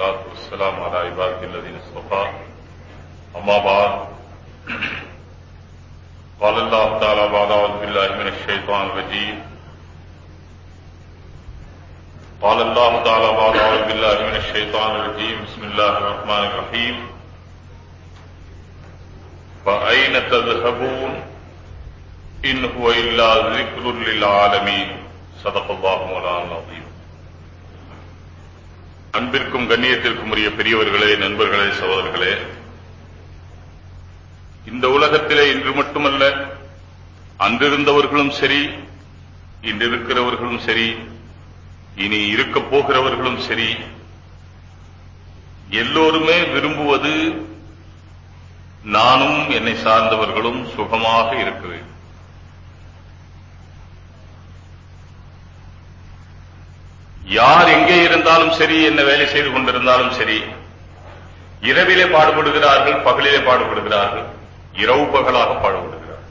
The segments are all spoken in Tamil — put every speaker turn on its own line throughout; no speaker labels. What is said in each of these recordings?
والصلاة والسلام على عباده الذين اصطفى. أما بعد، قال الله تعالى بعد أعوذ بالله من الشيطان الرجيم. قال الله تعالى بعد أعوذ بالله من الشيطان الرجيم. بسم الله الرحمن الرحيم. فأين تذهبون؟ إن هو إلا ذكر للعالمين. صدق الله مولانا العظيم. அன்பிற்கும் கண்ணியத்திற்கும் உரிய பெரியவர்களே நண்பர்களே சகோதரர்களே இந்த உலகத்திலே இன்று மட்டுமல்ல அன்றிருந்தவர்களும் சரி இன்று இருக்கிறவர்களும் சரி இனி இருக்கப் போகிறவர்களும் சரி எல்லோருமே விரும்புவது நானும் என்னை சார்ந்தவர்களும் சுகமாக இருக்கிறேன் யார் எங்கே இருந்தாலும் சரி என்ன வேலை செய்து கொண்டிருந்தாலும் சரி இரவிலே பாடுபடுகிறார்கள் பகலிலே பாடுபடுகிறார்கள் இரவு பகலாக பாடுபடுகிறார்கள்.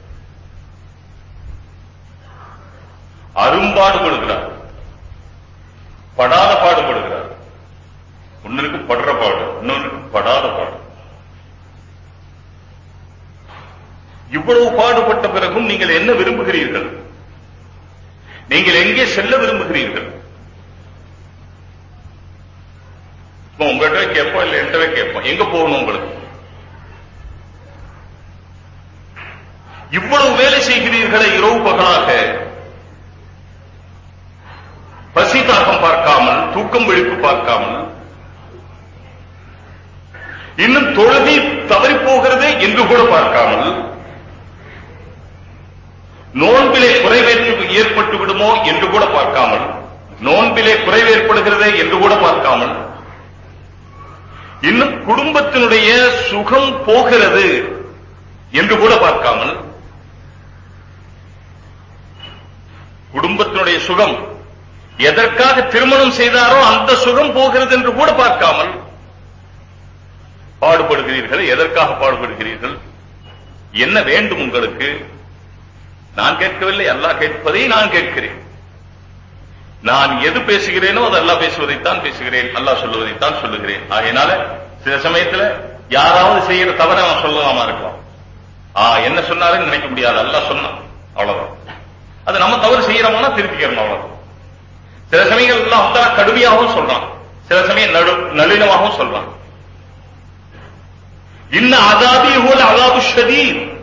அரும்பாடுபடுகிறார்கள் படாத பாடுபடுகிறார்கள் ஒன்னுக்கு படுற பாடு இன்னொன்னுக்கு படாத பாடு. இவ்வளவு பாடுபட்ட பிறகும் நீங்கள் என்ன விரும்புகிறீர்கள்? நீங்கள் எங்கே செல்ல விரும்புகிறீர்கள்? இப்ப கேட்போம் இல்ல என்கிட்ட கேட்போம். எங்க போகணும் உங்களுக்கு? இவ்வளவு வேலை செய்கிறீர்களே இரவு பகலாக. பசி தாக்கம் பார்க்காமல் தூக்கம் விழிப்பு பார்க்காமல். இன்னும் தொழுதி தவறி போகிறது என்று கூட பார்க்காமல். நோன்பிலே குறைவேற்று ஏற்பட்டு விடுமோ என்று கூட பார்க்காமல். நோன்பிலே குறைவேற்படுகிறது என்று கூட பார்க்காமல். இன்னும் குடும்பத்தினுடைய சுகம் போகிறது என்று கூட பார்க்காமல் குடும்பத்தினுடைய சுகம் எதற்காக திருமணம் செய்தாரோ அந்த சுகம் போகிறது என்று கூட பார்க்காமல் பாடுபடுகிறீர்கள். எதற்காக பாடுபடுகிறீர்கள்? என்ன வேண்டும் உங்களுக்கு? நான் கேட்கவில்லை. அல்லாஹ் கேட்பதை நான் கேட்கிறேன். நான் எது பேசுகிறேனோ அது அல்லாஹ் பேசுவதைத்தான் பேசுகிறேன். அல்லாஹ் சொல்லுவதைத்தான் சொல்லுகிறேன். ஆகையினால சில சமயத்துல யாராவது செய்யற தவிர அவன் சொல்லலாமா இருக்கலாம். ஆ என்ன சொன்னாருன்னு நினைக்க முடியாது. அல்லாஹ் சொன்னான். அவ்வளவுதான். அது நம்ம தவறு செய்யறோம்னா திருப்பிக்கிறோம் அவ்வளவுதான். சில சமயங்கள் எல்லாம் கடுமையாகவும் சொல்றான். சில சமயம் நடு நளினமாகவும் சொல்றான். இன்னும் அதாபி ஹோல் அதாபு ஷதீத்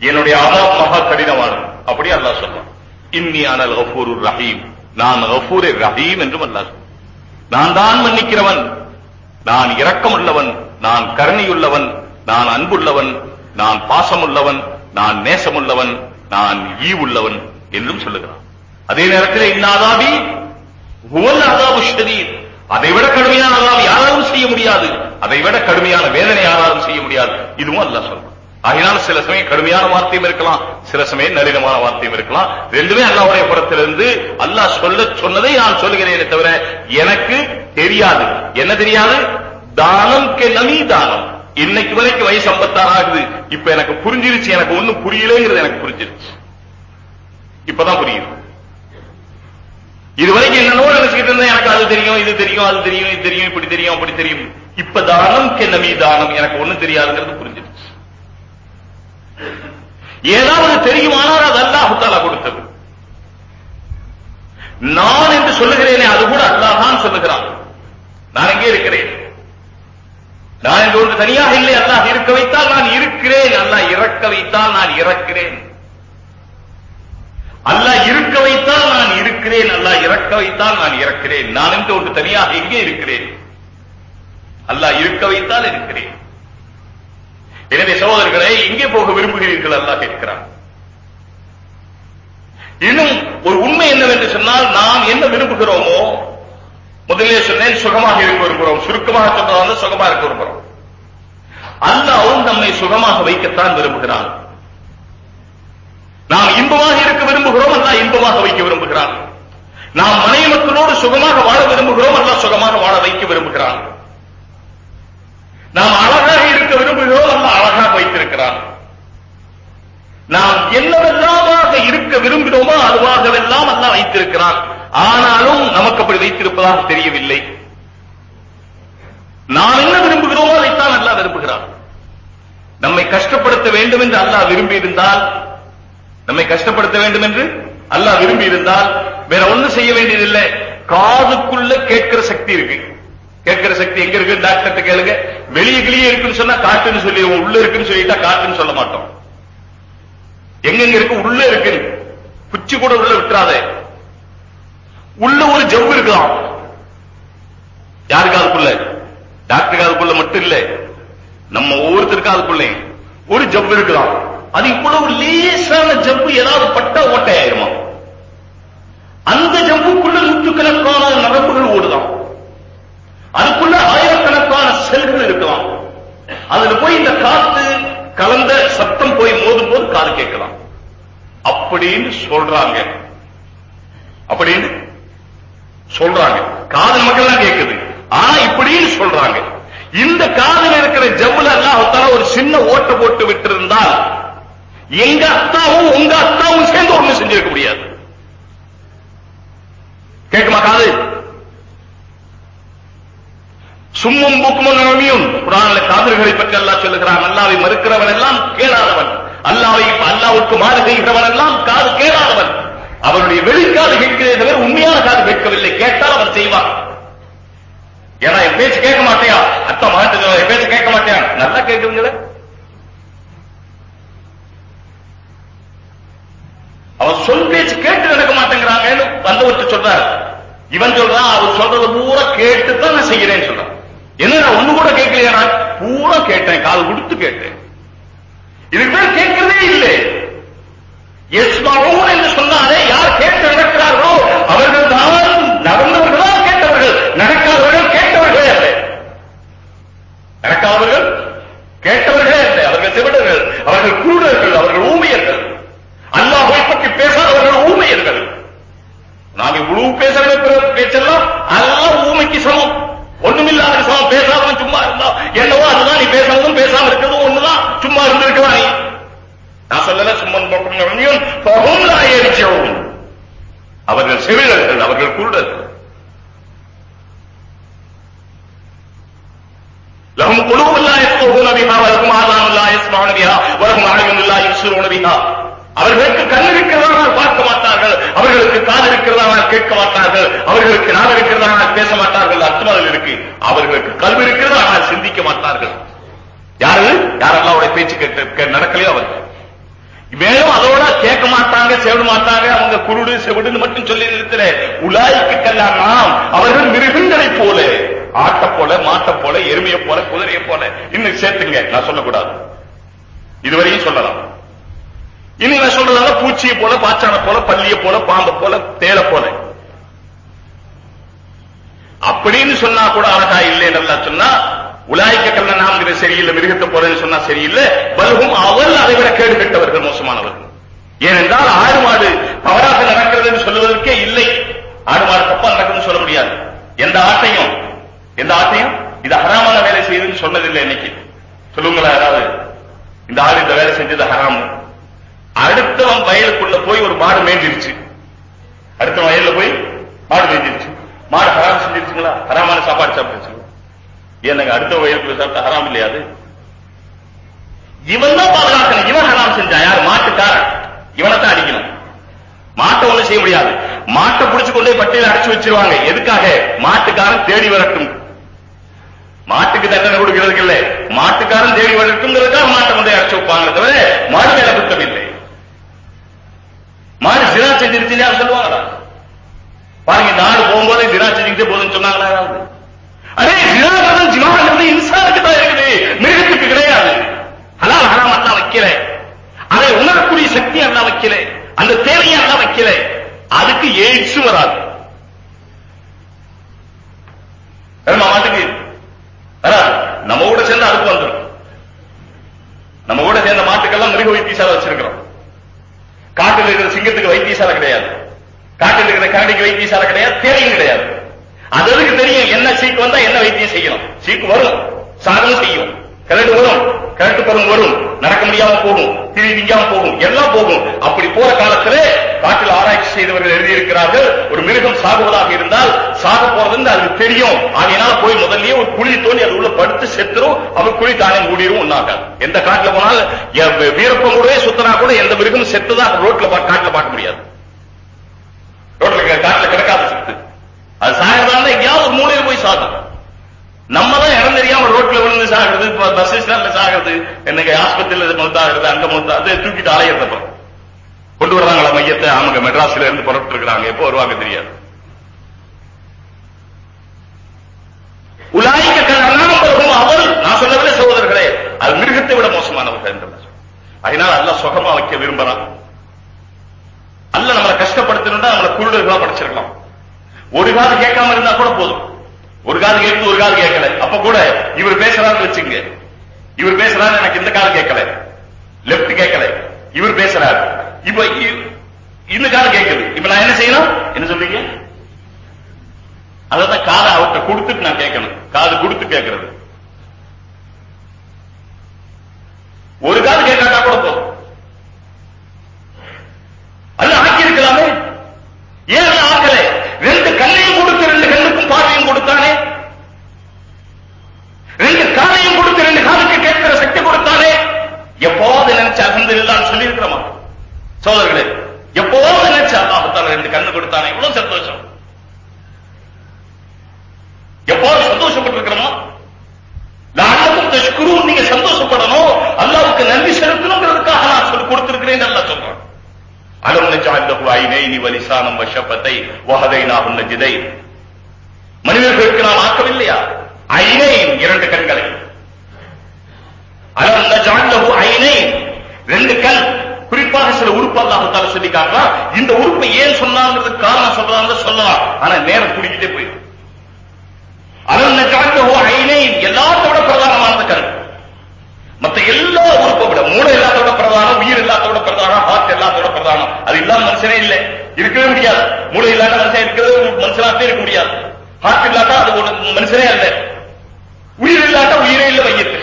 என்னுடைய அதாப் மகா கடினமானது. அப்படி அல்லாஹ் சொல்றான். இன்னி அனல் கஃபூர் ரஹீம். நான் கஃபூர் ரஹீம் என்றும் அல்லாஹ் நான் தான் மன்னிக்கிறவன். நான் இரக்கமுள்ளவன். நான் கருணையுள்ளவன். நான் அன்புள்ளவன். நான் பாசமுள்ளவன். நான் நேசமுள்ளவன். நான் ஈ உள்ளவன் என்றும் சொல்லுகிறான். அதே நேரத்தில் இன்னாதாபி ஹுவல் அதாபு ஷதீத். அதை விட கடுமையான அதாப் யாராலும் செய்ய முடியாது. அதை விட கடுமையான வேதனை யாராலும் செய்ய முடியாது. இதுவும் அல்லாஹ் சொல்றான். ஆகினால் சில சமயம் கடுமையான வார்த்தையும் இருக்கலாம் சில சமயம் நளினமான வார்த்தையும் இருக்கலாம். ரெண்டுமே அல்லாவுடைய புறத்திலிருந்து அல்லாஹ் சொல்ல சொன்னதை நான் சொல்லுகிறேனே தவிர எனக்கு தெரியாது. என்ன தெரியாது? தானம் கே நமி தானம். இன்னைக்கு வரைக்கும் வயசு ஐம்பத்தாறு ஆகுது. இப்ப எனக்கு புரிஞ்சிருச்சு எனக்கு ஒண்ணும் புரியலங்கிறது எனக்கு புரிஞ்சிருச்சு. இப்பதான் புரியுது. இது வரைக்கும் என்னென்னோ நினைச்சுக்கிட்டு இருந்தேன் எனக்கு அது தெரியும் இது தெரியும் அது தெரியும் இது தெரியும் இப்படி தெரியும் அப்படி தெரியும். இப்ப தானம் கே நமி தானம் எனக்கு ஒண்ணும் தெரியாதுங்கிறது புரிஞ்சிருச்சு. ஏதாவது தெரியுமானால் அது அல்லாஹுத்தாலா கொடுத்தது. நான் என்று சொல்லுகிறேனே அது கூட அல்லாஹ் தான் சொல்லுகிறான். நான் எங்கே இருக்கிறேன்? நான் என்று ஒன்று தனியாக இல்லை அல்லாஹ் இருக்க வைத்தால் நான் இருக்கிறேன். அல்லாஹ் இறக்க வைத்தால் நான் இறக்கிறேன். அல்லாஹ் இருக்க வைத்தால் நான் இருக்கிறேன். அல்லாஹ் இறக்க வைத்தால் நான் இறக்கிறேன். நான் என்று ஒன்று தனியாக எங்கே இருக்கிறேன்? அல்லாஹ் இருக்க வைத்தால் இருக்கிறேன். எனவே சகோதரர்களை எங்கே போக விரும்புகிறீர்கள் அல்லாஹ் கேட்கிறான் இன்னும் ஒரு உண்மை என்னவென்று சொன்னால் நாம் என்ன விரும்புகிறோமோ முதலே சொன்னேன் சுகமாக இருக்க விரும்புகிறோம். சுருக்கமாக சொல்றதால சுகமாக இருக்க விரும்புகிறோம். அல்லாவும் நம்மை சுகமாக வைக்கத்தான் விரும்புகிறான். நாம் இன்பமாக இருக்க விரும்புகிறோம் அல்ல இன்பமாக வைக்க விரும்புகிறான். நாம் மனைவி மக்களோடு சுகமாக வாழ விரும்புகிறோம் அல்ல சுகமாக வாழ வைக்க விரும்புகிறான். நாம் அழகாக இருக்க விரும்புகிறோம் அல்ல அழகாக வைத்திருக்கிறான் நாம் என்னவெல்லாமாக இருக்க விரும்பினோமோ அதுவாகவெல்லாம் அல்ல வைத்திருக்கிறான் ஆனாலும் நமக்கு அப்படி வைத்திருப்பதாக தெரியவில்லை. நாம் என்ன விரும்புகிறோமோ அதைத்தான் அல்லாஹ் விரும்புகிறான் நம்மை கஷ்டப்படுத்த வேண்டும் என்று அல்லாஹ் விரும்பி இருந்தால் நம்மை கஷ்டப்படுத்த வேண்டும் என்று அல்லாஹ் விரும்பி இருந்தால் வேற ஒண்ணும் செய்ய வேண்டியதில்லை. காதுக்குள்ள கேட்கிற சக்தி இருக்கு. கேட்கிற சக்தி எங்க இருக்கு? டாக்டர் கேளுங்க. வெளியே கிளியே இருக்குன்னு சொன்னா காட்டுன்னு சொல்லி உள்ள இருக்குன்னு சொல்லிட்டா காட்டுன்னு சொல்ல மாட்டோம். எங்கெங்க இருக்கு? உள்ள இருக்கு. குச்சி கூட உள்ள விட்டுறாத. உள்ள ஒரு ஜவ்வு இருக்கலாம். யாருக்கு அதுக்குள்ள? டாக்டருக்கு அதுக்குள்ள மட்டும் இல்ல. நம்ம ஒவ்வொருத்தருக்கும் அதுக்குள்ளே ஒரு ஜவ்வு இருக்கலாம். அது இவ்வளவு லேசான அப்படின்னு சொல்றாங்க. அப்படின்னு சொல்ற காதல் மக்கள் தான் கேட்குது ஆனா இப்படின்னு சொல்றாங்க இந்த காதில் இருக்கிற ஜவ்வுல எல்லாம் ஒரு சின்ன ஓட்ட போட்டு விட்டு இருந்தால் எங்க அத்தாவும் உங்க அத்தாவும் சேர்ந்து ஒண்ணு செஞ்சிருக்க முடியாது கேட்குமா காது சும்மும் புக்குமும் நவமியும் குரான்ல காதல்களை பற்றி அல்லாஹ் சொல்லுகிறான் அல்லாவை மறுக்கிறவன் எல்லாம் கேளாதவன் அல்லாவை அல்லாவுக்கு மாறு செய்கிறவன் எல்லாம் காது கேளாதவன் அவருடைய வெளிக்காது கேட்கிறதே தவிர உண்மையான காது கேட்கவில்லை கேட்டால் அவன் செய்வான் ஏன்னா என் பேச்சு கேட்க மாட்டியா அத்தம் மாட்டு என் பேச்சு கேட்க மாட்டியா நல்லா கேட்குதுங்களே அவன் சொல் பேச்சு கேட்டு நடக்க மாட்டேங்கிறாங்கன்னு வந்தவர்கிட்ட சொல்றாரு இவன் சொல்றான் அவர் சொல்றத பூரா கேட்டு தான் நான் செய்கிறேன்னு சொல்றான் என்ன நான் ஒண்ணு கூட கேட்கலையா நான் பூரா கேட்டேன் கால் கொடுத்து கேட்டேன் இதுக்கு பேர் கேட்கிறதே இல்லை எஸ்மாவும் என்று சொன்னாலே யார் கேட்டு நடக்கிறார்களோ அவர்கள் தான் நடந்தவர்கள் தான் கேட்டவர்கள் நடக்காதவர்கள் கேட்டவர்களே அல்ல நடக்காதவர்கள் கேட்டவர்களே அல்ல அவர்கள் செவிடர்கள் அவர்கள் குருடர்கள் அவர்கள் ஊமையர்கள் அல்லாஹை பற்றி பேசாதவர்கள் ஊமையர்கள் நாங்க இவ்வளவு பேசுற பேச்செல்லாம் அதெல்லாம் ஊமைக்கு சமம் ஒண்ணுமில்லாத சமம் பேசாதவன் சும்மா இருந்தா என்னவோ அதுதான் நீ பேசாததும் பேசாம இருக்கிறதும் ஒண்ணுதான் சும்மா இருந்திருக்கலாம் நீ நான் சொல்லல சும்மன் போக்கும் பகுந்தா எரிச்சவும் அவர்கள் செவிலர்கள் அவர்கள் குருடர்கள் لهم قلوب لا يفقهون بها ولهم آذان لا يسمعون بها ولهم أعين لا يبصرون بها அவர்களுக்கு கண் இருக்கிறதானால் பார்க்க மாட்டார்கள் அவர்களுக்கு காது இருக்கிறதானால் கேட்க மாட்டார்கள் அவர்களுக்கு நாள் இருக்கிறதானால் பேச மாட்டார்கள் அர்த்தம் அதில் இருக்கு அவர்களுக்கு கல்வி இருக்கிறது ஆனால் சிந்திக்க மாட்டார்கள் யாரு யாரெல்லாம் அவருடைய பேச்சு கேட்டு நடக்கலையோ அவர்கள் மேலும் அதோட கேட்க மாட்டாங்க செவிட மாட்டாங்க அவங்க குருடு செவிடுன்னு மட்டும் சொல்லி நிறுத்தல உலாய்க்கு கல்லாம் நாம் அவர்கள் மிருகங்களை போல ஆட்டை போல மாட்டை போல எருமையை போல குதிரையை போல. இன்னும் சேர்த்துங்க நான் சொல்லக்கூடாது. இதுவரையும் சொல்லலாம். இனி நான் சொல்றதால பூச்சியை போல பாச்சான போல பள்ளிய போல பாம்பை போல தேலை போல. அப்படின்னு சொன்னா கூட அழகா இல்லை நல்லா சொன்னா உலாய்க்க கல்ல நாம்கிற சரியில்லை மிருகத்தை போலன்னு சொன்னா சரியில்லை. பல்கும் அவள் அதை விட கேடு கெட்டவர்கள் மோசமானவர்கள். ஏனென்றால் ஆடு மாடு தவறாக நடக்கிறது சொல்லுவதற்கே இல்லை. ஆடு மாடு தப்பா நடக்குதுன்னு சொல்ல முடியாது. எந்த ஆட்டையும் எந்த ஆட்டையும் இது ஹராமான வேலை செய்யுதுன்னு சொன்னதில்லை இன்னைக்கு. சொல்லுங்களா யாராவது? இந்த ஆள் இந்த வேலை செஞ்சது ஹராம். அடுத்தவன் வயலுக்குள்ள போய் ஒரு மாடு மேய்ஞ்சிருச்சு அடுத்த வயல்ல போய் மாடு மேய்ஞ்சிருச்சு மாடு ஹராம் செஞ்சிருச்சுங்களா? ஹராமான சாப்பாடு சாப்பிட்டுச்சு. ஏன்னாங்க அடுத்த வயலுக்குள்ள சாப்பிட்டா ஹராம் இல்லையா அது? இவன் தான் பாதுகாக்கணும். இவன் ஹராம் செஞ்சான் யார்? மாட்டுக்காரன். இவனை தான் அடிக்கணும். மாட்டை ஒண்ணும் செய்ய முடியாது. மாட்டை பிடிச்சு கொண்டு போய் பட்டியல அடைச்சு வச்சிருவாங்க. எதுக்காக? மாட்டுக்காரன் தேடி வரட்டும். மாட்டுக்கு தண்டனை கொடுக்கிறதுக்கு இல்ல மாட்டுக்காரன் தேடி வரட்டும்ங்கிறதுக்காக மாட்டை முந்தைய அடைச்சு வைப்பாங்க தவிர மாடு மேல குத்தம் இல்லை. மாடு சிரா செஞ்சிருச்சுன்னு சொல்லுவாங்களா? பாருங்க இந்த ஆடு போகும்போது சிரா செஞ்சுக்கிட்டே போதுன்னு சொன்னாங்களா யாராவது? அதே ஜினாகிறது ஜினாகிறது இன்சானுக்கு தான் இருக்குது. மிருகத்துக்கு கிடையாது. ஹலால் ஹராம் அல்ல வைக்கல. அதை உணரக்கூடிய சக்தி அல்ல வைக்கல. அந்த தேவையை அல்ல வைக்கல. அதுக்கு எய்ட்ஸ் வராது மாட்டுக்கு வராது நம்ம கூட சேர்ந்து அதுக்கு வந்துடும் நம்ம கூட சேர்ந்த மாட்டுக்கெல்லாம் மிருக வைத்தியசாலை வச்சிருக்கிறோம் காட்டில் இருக்கிற சிங்கத்துக்கு வைத்தியசாலை கிடையாது காட்டில் இருக்கிற கரடிக்கு வைத்தியசாலை கிடையாது தேவையும் கிடையாது அது அதுக்கு தெரியும் என்ன சீக்கு வந்தா என்ன வைத்தியம் செய்யணும் சீக்கு வரும் சாதனம் செய்யும் கரண்ட் வரும் கரண்ட் பருவம் வரும் நடக்க முடியாம போகும் திரி திங்காம போகும் எல்லாம் போகும் அப்படி போற காலத்திலே காட்டில் ஆராய்ச்சி செய்தவர்கள் எழுதியிருக்கிறார்கள் ஒரு மிருகம் சாகுவதாக இருந்தால் சாக போறது அதுக்கு தெரியும். ஆகையினால போய் முதல்லயே ஒரு குழி தோண்டி அது உள்ள படுத்து செத்துரும் அவர் குழி தானே மூடிடும் உண்ணாங்க எந்த காட்டுல போனாலும் எ- வீரப்பம் கூட சுத்தனா கூட எந்த மிருகம் செத்துதான் ரோட்ல பா- காட்டுல பார்க்க முடியாது. ரோட்ல காட்டுல கிடக்காத செத்து. அது சாகிறதா எங்கேயாவது ஒரு மூலையில் போய் சாகும். நம்ம தான் இடம் தெரியாம ரோட்ல விழுந்து சாகிறது பஸ் ஸ்டாண்ட்ல சாகிறது என்னங்க ஆஸ்பத்திரியில மௌத்தாகிறது அங்க மௌத்தா அதை தூக்கிட்டு அலையிறதப்ப கொண்டு வர்றாங்களா மையத்தை? அவங்க மெட்ராஸ்ல இருந்து புறப்பட்டு இருக்கிறாங்க எப்போ வருவாங்க தெரியாது. உலாய்க்க கண்ணாம்பரும் அவள். நான் சொல்லவில்லை சகோதரர்களே அது மிருகத்தை விட மோசமானவர்கள் என்று அதனால அல்ல சுகமா வைக்க விரும்புறான். அல்ல நம்மளை கஷ்டப்படுத்தணும்னா நம்மளை குருடர்களா படிச்சிருக்கலாம். ஒரு காது கேட்காம இருந்தா கூட போதும். ஒரு காது கேட்டு ஒரு காது கேட்கல. அப்ப கூட இவர் பேசுறாரு வச்சுங்க இவர் பேசுறாரு எனக்கு இந்த காது கேட்கல. லெப்ட் கேட்கல. இவர் பேசுறாரு. இப்ப இ- இந்த கேட்குது இப்ப நான் என்ன செய்யணும்? என்ன சொல்றீங்க? அதான் காதை அவர்கிட்ட கொடுத்துட்டு நான் கேட்கணும். காது கொடுத்து கேட்கறது. ஒரு காது கேட்காட்டா கூட போதும் அல்ல ஆக்கி இருக்கலாமே ஏன் அல்ல ஆக்கல ரெண்டு கண்ணையும் கொடுத்து ரெண்டு கண்ணுக்கும் பார்வையும் கொடுத்தானே ரெண்டு காலையும் கொடுத்து ரெண்டு காலுக்கு கேட்கிற சக்தி கொடுத்தானே எப்போது நினைச்ச அகந்தில்லான்னு சொல்லி இருக்கிறோமா சோதர்களே எப்போது நினைச்சு அல்லாஹத்தால ரெண்டு கண்ணு கொடுத்தானே? இவ்வளவு சந்தோஷம் எப்போது சந்தோஷப்பட்டு இருக்கிறோமா லாண்டமும் தஷ்குரும் நீங்க சந்தோஷப்படணும் அல்லாவுக்கு நன்றி செலுத்தணுங்கிறதுக்காக நான் சொல்லி கொடுத்திருக்கிறேன் நல்லா சொல்றேன் அலம் நஜாலஹு ஐனைனி வலிசானம் வஷபத்தை வஹதைனாஹு நஜிதை மனிதர்களுக்கு நாம் ஆக்கவில்லையா ஐனைன் இரண்டு கண்களை அலம் நஜாலஹு ஐனைன் ரெண்டு கண் குறிப்பாக சில உறுப்பு அல்லாஹ் தால சொல்லி காட்டுறான் இந்த உறுப்பை ஏன் சொன்னாங்கிறதுக்கு காரணம் சொல்றாங்க சொல்லலாம் ஆனா நேரம் குடிக்கிட்டே போயிடும் அலம் நஜாலஹு ஐனைன் எல்லாத்தோட பிரதானமானது கண் மத்த எல்லா உறுப்பை விட மூளை எல்லாத்தோட பிரதானம் உயிர் எல்லாத்தோட பிரதானம் ஹார்ட் எல்லாத்தோட பிரதானம் அது இல்லாம மனுஷனே இல்லை இருக்கவே முடியாது மூளை இல்லாத மனுஷன் இருக்கிறது மனுஷனாவே இருக்க முடியாது ஹார்ட் இல்லாட்டா அது ஒரு மனுஷனே அல்ல உயிர் இல்லாட்டா உயிரே இல்லை மையத்து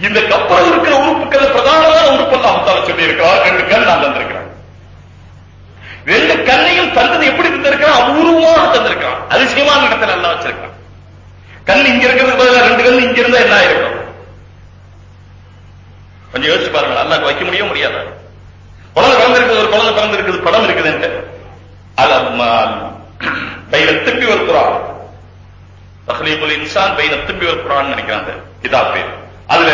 இந்த கப்பல் இருக்கிற உறுப்புகள் பிரதானமான உறுப்பு அல்லாஹ் சொல்லி இருக்கிறார் ரெண்டு கண் நான் தந்திருக்கிறேன் ரெண்டு கண்ணையும் தந்தது எப்படி தந்திருக்கிறான் அபூர்வமாக தந்திருக்கிறான் அதிசயமான இடத்துல எல்லாம் வச்சிருக்கான் கண் இங்க இருக்கிறதுக்கு பதிலா ரெண்டு கண் இங்க இருந்தா என்ன ஆயிருக்கும் கொஞ்சம் யோசிச்சு பாருங்க அல்லாஹ் வைக்க முடியும் முடியாது குழந்தை பிறந்திருக்குது ஒரு குழந்தை பிறந்திருக்குது படம் இருக்குதுன்ட்டு அது பைன திருப்பி ஒரு குரான் தஹ்லீபுல் இன்சான் பைன திருப்பி ஒரு குரான் நினைக்கிறாங்க கிதாப் பேர் அதுல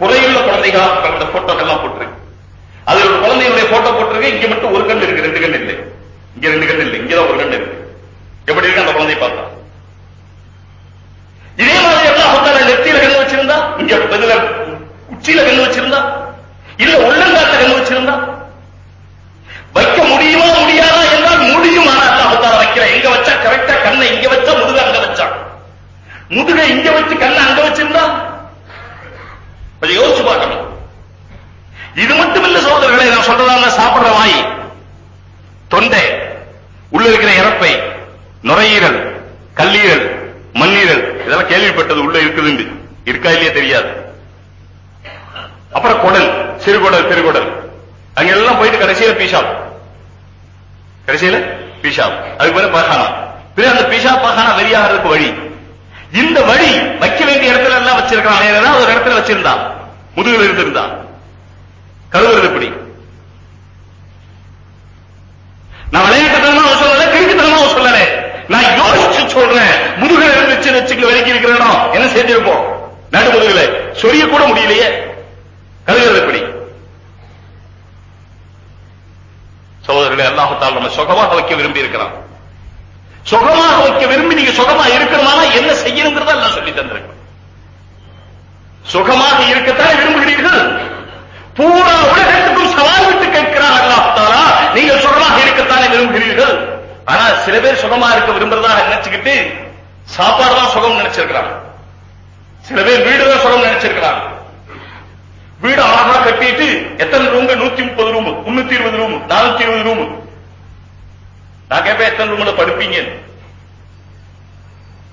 குறையுள்ள குழந்தைகளாக பிறந்த போட்டோக்கள் எல்லாம் போட்டிருக்கு அதுல ஒரு குழந்தையுடைய போட்டோ போட்டிருக்கு இங்க மட்டும் ஒரு கண் இருக்கு ரெண்டு கண் இல்லை இங்க ரெண்டு கண் இல்லை இங்கதான் ஒரு கண் இருக்கு எப்படி இருக்கு அந்த குழந்தையை பார்த்தா இதே மாதிரி எல்லாம் ஹொத்தால நெத்தியில கண்ணு வச்சிருந்தா இங்க இதுல உச்சியில கண்ணு வச்சிருந்தா இல்ல உள்ளங்காட்ட கண்ணு வச்சிருந்தா வைக்க முடியுமா முடியாதா என்றால் முடியும் ஆனா அல்லாஹ் வைக்கிற எங்க வச்சா கரெக்டா கண்ணை இங்க வச்சா முதுக அங்க வச்சா முதுகை இங்க வச்சு கல்ல அங்க வச்சிருந்தா? கொஞ்சம் யோசிச்சு பார்க்கணும். இது மட்டும் இல்ல சோதரர்களை நான் சொல்றதா சாப்பிடுற வாய். தொண்டை உள்ள இருக்கிற இறப்பை நுரையீரல் கல்லீரல் மண்ணீரல் இதெல்லாம் கேள்விப்பட்டது உள்ள இருக்குதுண்டு. இருக்கா இல்லையே தெரியாது. அப்புறம் குடல் சிறுகுடல் பெருகுடல் அங்க எல்லாம் போயிட்டு கடைசியில பீஷாப். கடைசியில பீஷாப். அதுக்கு பிறகு பகானா பிறகு அந்த பீஷா பகானா வெளியாகிறதுக்கு வழி. இந்த வழி வைக்க வேண்டிய இடத்துல எல்லாம் வச்சிருக்கான் வேற ஏதாவது ஒரு இடத்துல வச்சிருந்தா முதுகுல இருந்திருந்தா கழுவுறது எப்படி நான் விளையாட்டுத்தனமா சொல்லல கிழக்குத்தனமா சொல்லல நான் யோசிச்சு சொல்றேன் முதுகுல இருந்து வச்சு வச்சுக்க விலக்கி இருக்கிறோம் என்ன செஞ்சிருப்போம் நடு முதுகுல சொரிய கூட முடியலையே கழுவுறது எப்படி சகோதரர்களே அல்லாஹால் நம்ம சுகமாக வைக்க விரும்பி இருக்கிறான் சுகமாக வைக்க விரும்பி நீங்க சுகமா இருக்கிறனால என்ன செய்யணுங்கிறத எல்லாம் சொல்லி தந்திருக்கோம் சுகமாக இருக்கத்தான் விரும்புகிறீர்கள் பூரா உலகத்துக்கும் சவால் விட்டு கேட்கிறார் அல்லாஹாலா நீங்கள் சுகமாக இருக்கத்தானே விரும்புகிறீர்கள் ஆனா சில பேர் சுகமா இருக்க விரும்புறதாக நினைச்சுக்கிட்டு சாப்பாடு தான் சுகம் நினைச்சிருக்கிறாங்க சில பேர் வீடு தான் சுகம் நினைச்சிருக்கிறாங்க வீடு அழகா கட்டிட்டு எத்தனை ரூம் நூத்தி முப்பது ரூம் முன்னூத்தி இருபது ரூம் நானூத்தி இருபது ரூம் நான் கேட்பேன் எத்தனை ரூம்ல படுப்பீங்க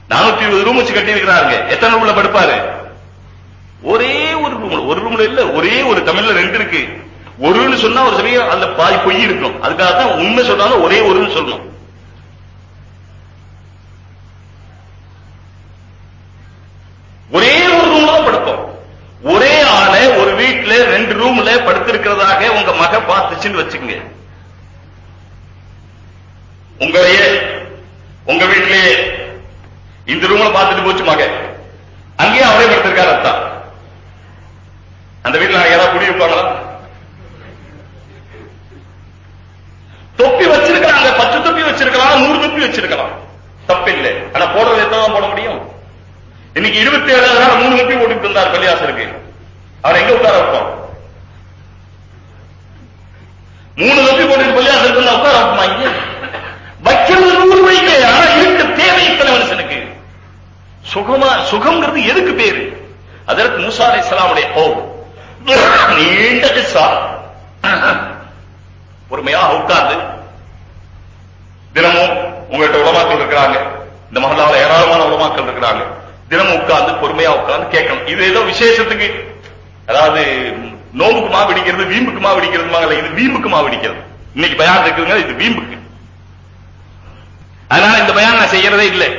நானூத்தி இருபது ரூம் வச்சு கட்டி இருக்கிறாங்க எத்தனை ரூம்ல படுப்பாரு ஒரே ஒரு ரூம் ஒரு ரூம்ல இல்ல ஒரே ஒரு தமிழ்ல ரெண்டு இருக்கு. ஒருன்னு சொன்னா ஒரு சமயம் அந்த பாய் பொய் இருக்கும். அதுக்காக தான் உண்மை சொன்னாலும் ஒரே ஒருன்னு சொல்லணும் ஒரே ஒரு ரூம்ல தான் ஒரே ஆளை ஒரு வீட்டுல ரெண்டு ரூம்ல படுத்திருக்கிறதாக உங்க மக பார்த்துச்சுன்னு வச்சுக்கோங்க. உங்களையே உங்க வீட்டிலேயே. இந்த ரூம்ல பார்த்துட்டு போச்சு மக அங்கேயே அவரே படுத்திருக்காரு அத்தான் அந்த வீட்டுல யாராவது குடி வைப்பாங்களா தொப்பி வச்சிருக்கிறாங்க பத்து தொப்பி வச்சிருக்கலாம் நூறு தொப்பி வச்சிருக்கலாம் தப்பில்லை ஆனா போடுறது எத்தனை போட முடியும் இன்னைக்கு இருபத்தி ஏழாவது நாள் மூணு தொப்பி ஓடிட்டு இருந்தார் பள்ளியாசருக்கு அவர் எங்க உட்கார வைப்போம் மூணு தொப்பி போட்டு பள்ளியாசருக்கு இருந்தா உட்கார வைப்போமா இங்க வைக்கிறது நூறு வைக்க ஆனா இருக்க தேவை இத்தனை மனுஷனுக்கு சுகமா சுகம்ங்கிறது எதுக்கு பேரு அதற்கு மூசா அலை இஸ்லாமுடைய கோபம் நீண்ட கிஸ்ஸா பொறுமையாக உட்கார்ந்து தினமும் உங்கள்கிட்ட உலமாக்கள் இருக்கிறாங்க இந்த மகளால ஏராளமான உலமாக்கள் இருக்கிறாங்க தினமும் உட்கார்ந்து பொறுமையா உட்கார்ந்து கேட்கணும் இது ஏதோ விசேஷத்துக்கு அதாவது நோம்புக்கு மா பிடிக்கிறது வீம்புக்கு மா பிடிக்கிறது இது வீம்புக்கு மா பிடிக்கிறது இன்னைக்கு பயான் இருக்குதுங்க இது வீம்புக்கு அதனால இந்த பயான் நான் செய்யறதே இல்லை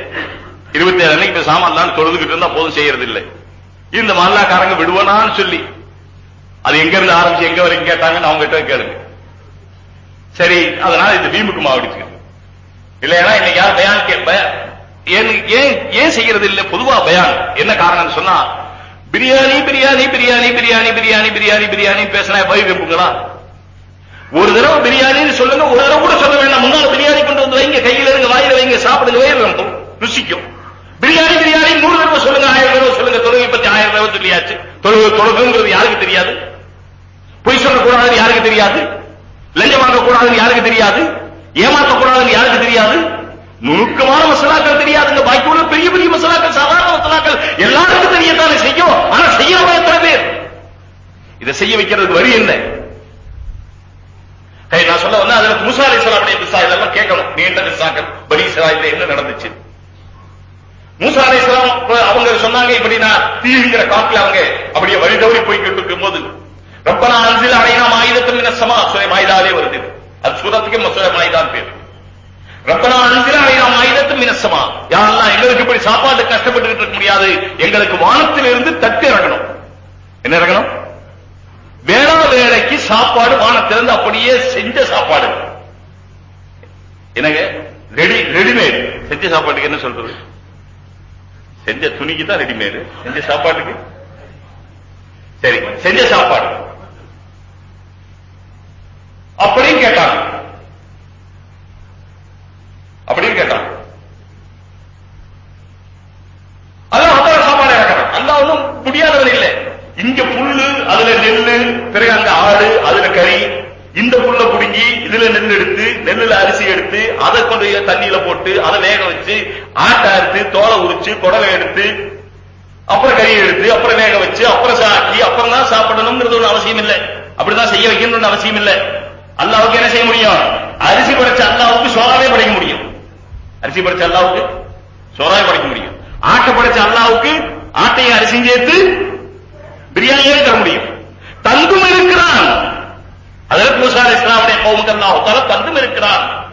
இருபத்தி ஏழு அன்னைக்கு சாமான் தொழுதுகிட்டு இருந்தா போதும் செய்யறது இல்லை இந்த மல்லாக்காரங்க விடுவனான்னு சொல்லி அது எங்க எங்க வரைக்கும் கேட்டாங்கன்னு அவங்க கிட்ட கேளுங்க. சரி அதனால இது பீமுக்கு மாவடிச்சு இல்லைன்னா இன்னைக்கு யார் பயான் கே- ஏன் ஏன் செய்யறது இல்ல? பொதுவா பயான். என்ன காரணம் சொன்னா பிரியாணி பிரியாணி பிரியாணி பிரியாணி பிரியாணி பிரியாணி பிரியாணி பேசினா பயிர் வைப்புங்களா ஒரு தடவை பிரியாணின்னு சொல்லுங்க ஒரு தடவை கூட சொல்ல வேண்டாம். முன்னால பிரியாணி கொண்டு வந்து வைங்க கையில இருங்க வாயில வைங்க சாப்பிடுங்க வயிறு வெம்பும் ருசிக்கும். பிரியாணி பிரியாணி நூறு தடவை சொல்லுங்க ஆயிரம் தடவை சொல்லுங்க தொழுகை பத்தி ஆயிரம் தடவை சொல்லியாச்சு. தொழுகை தொழுகுங்கிறது யாருக்கு தெரியாது? பொய் சொல்லக்கூடாதுன்னு யாருக்கு தெரியாது? லஞ்சம் வாங்கக்கூடாதுன்னு யாருக்கு தெரியாது? ஏமாற்றக்கூடாதுன்னு யாருக்கு தெரியாது? நுணுக்கமான மசாலாக்கள் தெரியாதுங்க. பாக்கி உள்ள பெரிய பெரிய மசாலாக்கள் சாதாரண மசாலாக்கள் எல்லாருக்கும் தெரியத்தானே செய்யும். ஆனா செய்யறவங்க எத்தனை பேர்? இதை செய்ய வைக்கிறதுக்கு வழி என்ன? ஹே, நான் சொல்ல வந்தா அதுல முசா அலிஸ்லாமுடைய பிசா இதெல்லாம் கேட்கணும். நீண்ட பிசாக்கள். பலி இஸ்ராயல்ல என்ன நடந்துச்சு? மூசா அவங்க சொன்னாங்க இப்படி நான் தீங்கிற அவங்க அப்படியே வழி தவறி போய்கிட்டு இருக்கும் போது ரப்பனா அன்சில் அலைனா மாயுதத்தில் மின சமா மாயுதாலே வருது அது சூரத்துக்கு மசூர மாயுதான் பேர் ரப்பனா அன்சில் அலைனா மாயுதத்தில் மினசமா யாரெல்லாம் எங்களுக்கு இப்படி சாப்பாடு கஷ்டப்பட்டு இருக்க முடியாது எங்களுக்கு வானத்தில் இருந்து தட்டு இறங்கணும் என்ன இறங்கணும் வேளா வேலைக்கு சாப்பாடு வானத்திலிருந்து அப்படியே செஞ்ச சாப்பாடு என்னங்க ரெடி ரெடிமேட் செஞ்ச சாப்பாட்டுக்கு என்ன சொல்றது செஞ்ச துணிக்கு தான் ரெடிமேடு செஞ்ச சாப்பாட்டுக்கு சரி செஞ்ச சாப்பாடு. அப்படின்னு கேட்டாங்க அப்படின்னு கேட்டாங்க சாப்பாடு இறக்குறான். ஒன்றும் முடியாதவன் இல்லை. இங்க புல்லு அதுல நெல்லு பிறகு அந்த ஆடு அதுல கறி இந்த புல்ல புடுங்கி இதுல நெல் எடுத்து நெல்லுல அரிசி எடுத்து அதை கொண்டு போய் தண்ணியில போட்டு அதை வேக வச்சு ஆட்டை அறுத்து தோலை உரிச்சு குடலை எடுத்து அப்புறம் கறியை எடுத்து அப்புறம் வேக வச்சு அப்புறம் சாப்பிடணுங்கிறது ஒரு அவசியம் இல்லை. அப்படிதான் செய்ய வைக்கணும்னு அவசியம் இல்லை. அல்லாவுக்கு என்ன செய்ய முடியும்? அரிசி படைச்ச அல்லாவுக்கு சோறாவே படைக்க முடியும். அரிசி படைச்ச அல்லாவுக்கு சோறாவே படைக்க முடியும். ஆட்டை படைச்ச அல்லாவுக்கு ஆட்டையும் அரிசியும் சேர்த்து பிரியாணியே தர முடியும். தந்தும் இருக்கிறான். அதில் மூசா இஸ்லாமுடைய கவுமுக்கு அல்லாஹ் தந்தும் இருக்கிறான்.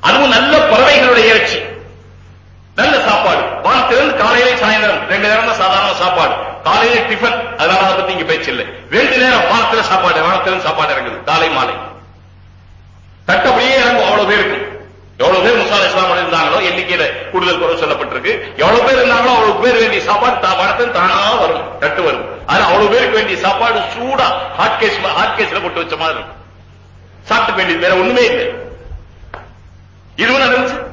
அதுவும் நல்ல பறவைகளுடைய இறைச்சி நல்ல சாப்பாடு. வாரத்திலிருந்து காலையிலே சாயந்தரம். ரெண்டு நேரம் தான் சாதாரண சாப்பாடு. காலையிலே டிஃபன் அதனால அதை நேரம் வானத்துல சாப்பாடு வானத்திலிருந்து சாப்பாடு இறங்குது காலை மாலை. தட்டப்படியே இறங்கும். அவ்வளவு பேர் இருக்கும் எவ்வளவு பேர் முசா இஸ்லாம் இருந்தாங்களோ எண்ணிக்கையில கூடுதல் குறை சொல்லப்பட்டிருக்கு. எவ்வளவு பேர் இருந்தாங்களோ அவ்வளவு பேர் வேண்டிய சாப்பாடு தா- வானத்தில் தானா வரும். தட்டு வரும். ஆனா அவ்வளவு பேருக்கு வேண்டிய சாப்பாடு சூடா ஹாட் கேஸ் ஹாட் கேஸ்ல போட்டு வச்ச மாதிரி இருக்கும். சாப்பிட்டு வேண்டியது வேற ஒண்ணுமே இல்லை. இதுவும் நடந்துச்சு.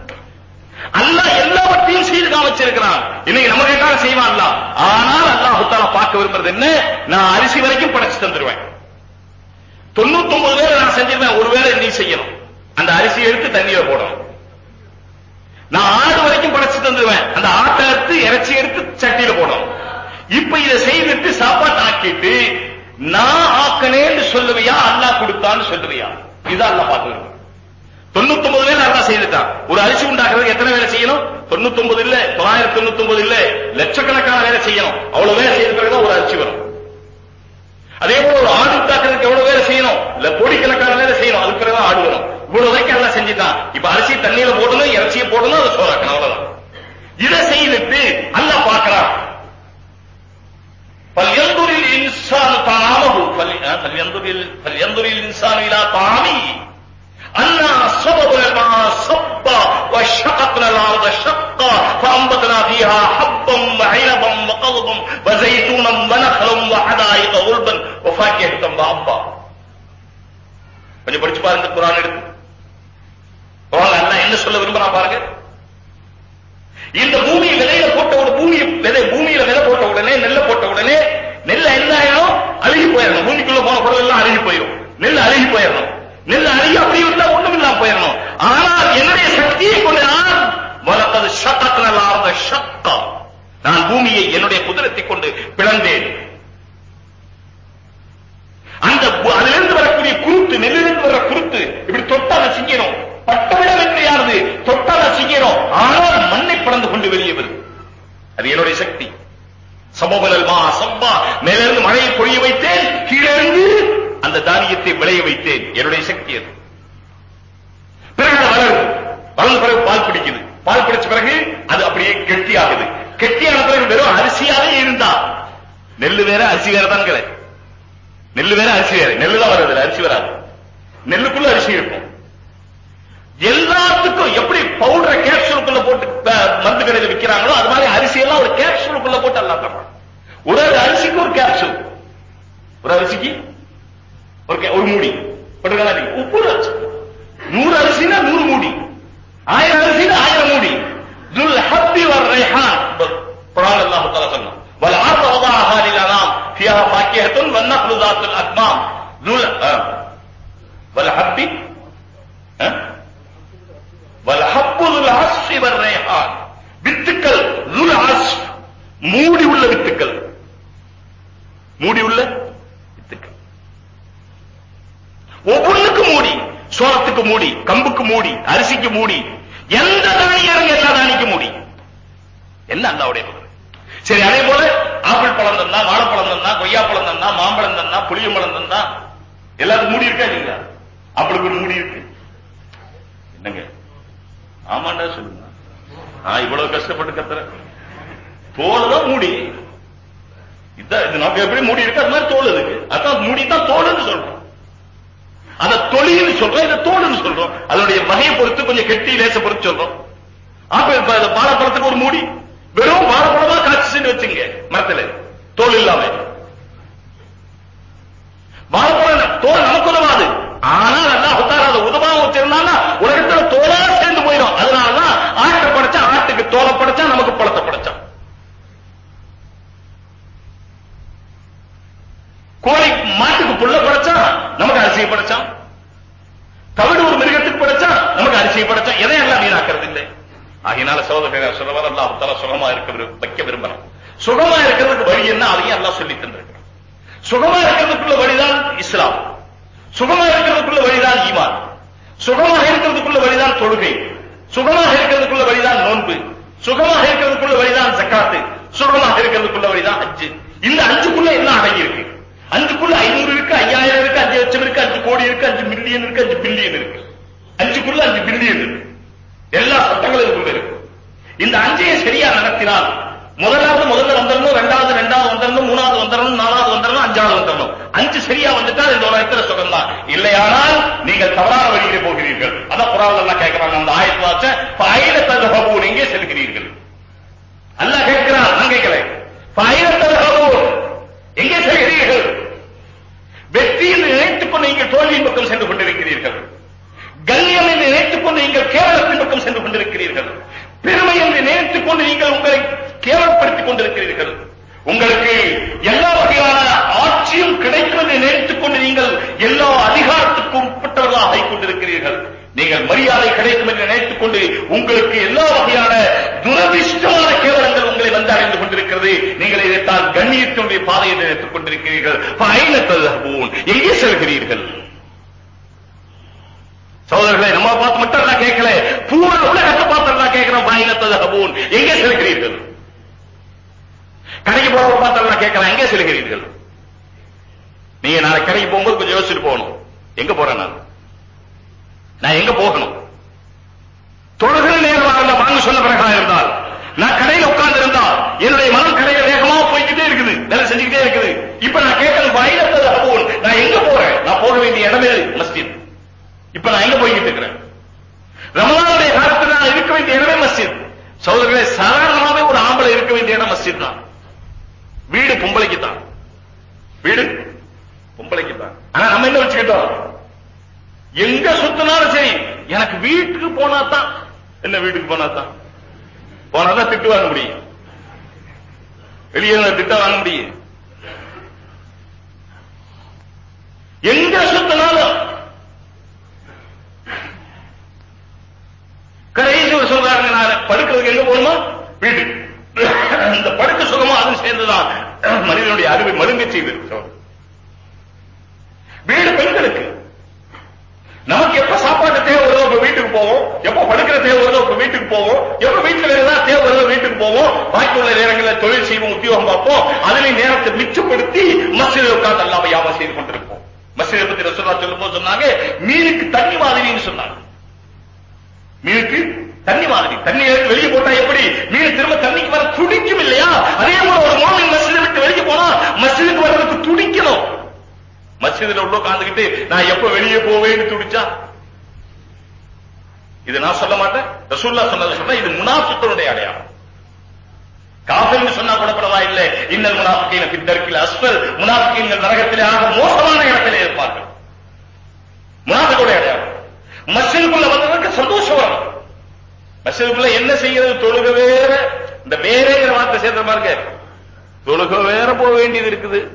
அல்லாஹ் எல்லாவற்றையும் செய்து காமிச்சிருக்கிறான். இன்னைக்கு நம்ம கேட்டால செய்வான் ஆனால் அல்லாஹ் பார்க்க விரும்புறது என்ன? நான் அரிசி வரைக்கும் படைச்சு தந்துருவேன். தொண்ணூத்தி ஒன்பது வேலை நான் செஞ்சிருவேன். ஒரு வேலை நீ செய்யணும். அந்த அரிசி எடுத்து தண்ணியில போடணும். நான் ஆடு வரைக்கும் படைச்சு தந்துருவேன். அந்த ஆட்டை எடுத்து இறைச்சி எடுத்து சட்டியில போடணும். இப்ப இதை செய்துட்டு சாப்பாட்டு ஆக்கிட்டு நான் ஆக்கனேன்னு சொல்லுவியா? அல்லாஹ் கொடுத்தான்னு சொல்லுவியா? இதான் அல்லாஹ் பார்த்து தொண்ணூத்தி ஒன்பது வேலை அல்லா செய்துட்டான் ஒரு அரிசி உண்டாக்குறதுக்கு எத்தனை வேலை செய்யணும்? தொண்ணூத்தொன்பது இல்ல. தொள்ளாயிரத்தி தொண்ணூத்தொன்பது இல்ல. லட்சக்கணக்கான வேலை செய்யணும். அவ்வளவு வேலை செய்த பிறகுதான் ஒரு அரிசி வரும். அதே போல ஒரு ஆடு உண்டாக்குறதுக்கு எவ்வளவு வேலை செய்யணும்? இல்ல கோடிக்கணக்கான வேலை செய்யணும். அதுக்கு பிறகுதான் ஆடு வரும். இவ்வளவு வரைக்கும் எல்லாம் செஞ்சுட்டான். இப்ப அரிசி தண்ணியில போடணும் இறைச்சியை போடணும் அதை சோறாக்கணும். அவ்வளவுதான். இதை செய்துட்டு அல்ல பாக்குறான் பல்யந்துரில் இன்சான் தாமகு பல்யந்துரில் பல்யந்துரில் இன்சான் இல்லா தாமி. أنا صببنا الماء صبا وشققنا الأرض شقا فأنبتنا فيها حبا وعنبا وقضبا وزيتونا ونخلا وحدائق غلبا وفاكهة وأبا கொஞ்சம் படிச்சு பாருங்க குரான் எடுத்து குரான் அல்லாஹ் என்ன சொல்ல விரும்புறான் பாருங்க இந்த பூமியை விதையில போட்ட ஒரு பூமி விதை பூமியில விதை போட்ட உடனே நெல்ல போட்ட உடனே நெல் என்ன ஆயிடும் அழுகி போயிடணும் பூமிக்குள்ள போன பொருள் எல்லாம் அழுகி போயிடும் நெல் அழுகி போயிடணும் நெல் அழுகி அப்படி இருந்தா ஒண்ணும் இல்லாம போயிடணும். ஆனால் என்னுடைய சக்தியை தொழில்னு சொல்றோம் இதை தோல்னு சொல்றோம். அதனுடைய வகையை பொறுத்து கொஞ்சம் கெட்டி லேச பொறுத்து சொல்றோம். அப்ப இப்ப வாழைப்பழத்துக்கு ஒரு மூடி வெறும் வாழைப்பழமா காய்ச்சி செஞ்சு வச்சுங்க மரத்துல. தோல் இல்லாம. வாழைப்பழம் தோல் நமக்கு உதவாது ஆனால் அல்லாஹ் உத்தார அதை உதவாம வச்சிருந்தான்னா உலகத்துல தோலா சேர்ந்து போயிடும் அதனாலதான் ஆட்டை படைச்சா ஆட்டுக்கு தோலை படைச்சா நமக்கு பழத்தை படைச்சான் கோழி மாட்டுக்கு புல்ல படைச்சா நமக்கு அரிசியை படைச்சான் தவிடு ஒரு மிருகத்துக்கு படைச்சா நமக்கு அரிசியை படைச்சான் எதையெல்லாம் வீணாக்குறது இல்லை அதனால சகோதரர் சொல்றவர் அல்லா தஆலா சுகமா இருக்க வைக்க விரும்பணும் சுகமா இருக்கிறதுக்கு வழி என்ன? அதையும் எல்லாம் சொல்லி தந்திருக்கிறான். சுகமா இருக்கிறதுக்குள்ள வழிதான் இஸ்லாம். சுகமா இருக்கிறதுக்குள்ள வழிதான் ஈமான். சுகமாக இருக்கிறதுக்குள்ள வழிதான் தொழுகை. சுகமாக இருக்கிறதுக்குள்ள வழிதான் நோன்பு. சுகமாக இருக்கிறதுக்குள்ள வழிதான் சக்காத்து சுகமாக இருக்கிறதுக்குள்ள வழிதான் அஞ்சு இந்த அஞ்சுக்குள்ள எல்லாம் அடங்கி இருக்கு அஞ்சுக்குள்ள ஐநூறு இருக்கு ஐயாயிரம் இருக்கு அஞ்சு லட்சம் இருக்கு அஞ்சு கோடி இருக்கு அஞ்சு மில்லியன் இருக்கு அஞ்சு பில்லியன் இருக்கு. அஞ்சுக்குள்ள அஞ்சு பில்லியன் இருக்கு. எல்லா சட்டங்களுக்கும் இதுக்குள்ள இருக்கு இந்த அஞ்சையை சரியா நடத்தினால் முதலாவது முதல்ல வந்துடணும் ரெண்டாவது ரெண்டாவது வந்துடணும் மூணாவது வந்துடணும் நாலாவது வந்துடணும் அஞ்சாவது வந்துடணும் அஞ்சு சரியா வந்துட்டால் இந்த உலகத்துல சுகம் தான் இல்லையானால் நீங்கள் தவறான வழியிலே போகிறீர்கள். அதான் குரான் எல்லாம் கேட்கிறாங்க அந்த ஆயத்து வாச்ச பயில தகுபூர் எங்கே செல்கிறீர்கள். அல்ல கேட்கிறான் நான் கேட்கல. பயில தகுபூர் எங்கே செல்கிறீர்கள்? வெற்றியில் நினைத்துக் கொண்டு நீங்கள் தோல்வியின் பக்கம் சென்று கொண்டிருக்கிறீர்கள். கண்ணியம் என்று நினைத்துக் கொண்டு நீங்கள் கேவலத்தின் பக்கம் சென்று கொண்டிருக்கிறீர்கள். பெருமை என்று நினைத்துக் கொண்டு நீங்கள் உங்களை கேவலப்படுத்திக் கொண்டிருக்கிறீர்கள். உங்களுக்கு எல்லா வகையான ஆட்சியும் கிடைக்கும் என்று நினைத்துக் கொண்டு நீங்கள் எல்லா அதிகாரத்துக்கும் உட்பட்டவர்களாக ஆகிக் கொண்டிருக்கிறீர்கள். நீங்கள் மரியாதை கிடைக்கும் என்று நினைத்துக் கொண்டு உங்களுக்கு எல்லா வகையான துரதிஷ்டமான கேவலங்கள் உங்களை வந்து அடைந்து கொண்டிருக்கிறது. நீங்கள் இதைத்தான் கண்ணியத்தினுடைய பாதை என்று நினைத்துக் கொண்டிருக்கிறீர்கள். எங்கே செல்கிறீர்கள்? சகோதரர்களை நம்ம பார்த்து மட்டும் நான் கேட்கல. பூரா உலகத்தை பார்த்து நான் கேட்கிறோம் பாயினத்தது அபூன் எங்கே செல்கிறீர்கள்? கடைக்கு போறவங்க பார்த்து நான் கேட்கலாம் எங்கே செல்கிறீர்கள்? நீங்க நாளை கடைக்கு போகும்போது கொஞ்சம் யோசிச்சுட்டு போகணும். எங்க போறேன் நான்? நான் எங்க போகணும்? தொழுகிற நேரம் வாங்க சொன்ன பிரகாரம் இருந்தால். நான் கடையில உட்கார்ந்து இருந்தால் என்னுடைய மனம் கடையில வேகமா போய்கிட்டே இருக்குது. வேலை செஞ்சுக்கிட்டே இருக்குது. இப்ப நான் கேட்கறது வாயிலத்தது அபூன் நான் எங்க போறேன்? நான் போக வேண்டிய இடமே மஸ்ஜித். இப்ப நான் எங்க போய்கிட்டு இருக்கிறேன்? ரமலானுடைய காலத்தில் நான் இருக்க வேண்டிய இடமே மஸ்ஜித். சகோதரர்களே சாதாரணமாவே ஒரு ஆம்பளை இருக்க வேண்டிய இடம் மஸ்ஜித் தான். வீடு பொம்பளைக்கு தான் வீடு பொம்பளைக்கு தான் ஆனா நம்ம என்ன வச்சுக்கிட்டோம்? எங்க சுத்தினாலும் சரி எனக்கு வீட்டுக்கு போனா தான் என்ன வீட்டுக்கு போனா தான் போனா தான் திட்டு வாங்க முடியும். வெளியே திட்ட வாங்க முடியும். எங்க சுத்தினாலும் கடைசி சொல்றாங்க நான் படுக்கிறதுக்கு எங்க போகணுமா? வீட்டுக்கு இந்த படுக்க சுகமா அது சேர்ந்துதான் மனிதனுடைய அறிவை மழுங்க செய்து வீடு பெண்களுக்கு. நமக்கு எப்ப சாப்பாடு தேவை வருதோ அப்ப வீட்டுக்கு போவோம். எப்ப படுக்கிற தேவை வருதோ அப்ப வீட்டுக்கு போவோம். எப்ப வீட்டுல வேற ஏதாவது தேவை வருதோ வீட்டுக்கு போவோம். பாக்கி உள்ள நேரங்களில் தொழில் செய்வோம் உத்தியோகம் பார்ப்போம். அதுலயும் நேரத்தை மிச்சப்படுத்தி மசித உட்கார்ந்து அல்லாம வியாபாரம் செய்து கொண்டிருப்போம். மசிதை பத்தி ரசோல்லா சொல்லும் போது சொன்னாங்க மீனுக்கு தண்ணி மாதிரின்னு சொன்னாங்க. மீனுக்கு தண்ணி மாதிரி. தண்ணி எடுத்து வெளியே போட்டா எப்படி? மீன் திரும்ப தண்ணிக்கு வர துடிக்கும் இல்லையா? அதே போல ஒரு மோமின் மசித விட்டு வெளியே போனா மசிதுக்கு வர்றதுக்கு துடிக்கணும். மசிதில் உள்ள உட்காந்துக்கிட்டு நான் எப்ப வெளியே போவேன்னு துடிச்சா? இது நான் சொல்ல மாட்டேன். ரசூல்லா சொன்னதை சொன்னா இது முனாஃபிக்களுடைய அடையாளம். காஃபிர்னு சொன்னா கூட பரவாயில்லை. இன்னல் முனாஃபிகீன பித்தர்க்கில் அஸ்பல் அஸ்ஃபல். முனாஃபிகீன்கள் நரகத்திலே ஆக மோசமான இடத்திலே இருப்பார்கள். முனாஃபிக்குடைய அடையாளம். மசிதுக்குள்ள வந்ததற்கு சந்தோஷம் மசிதுக்குள்ள என்ன செய்யறது தொழுக வேற. இந்த வேறேங்கிற வார்த்தை சேர்ந்த பாருங்க தொழுக வேற போக வேண்டியது இருக்குது.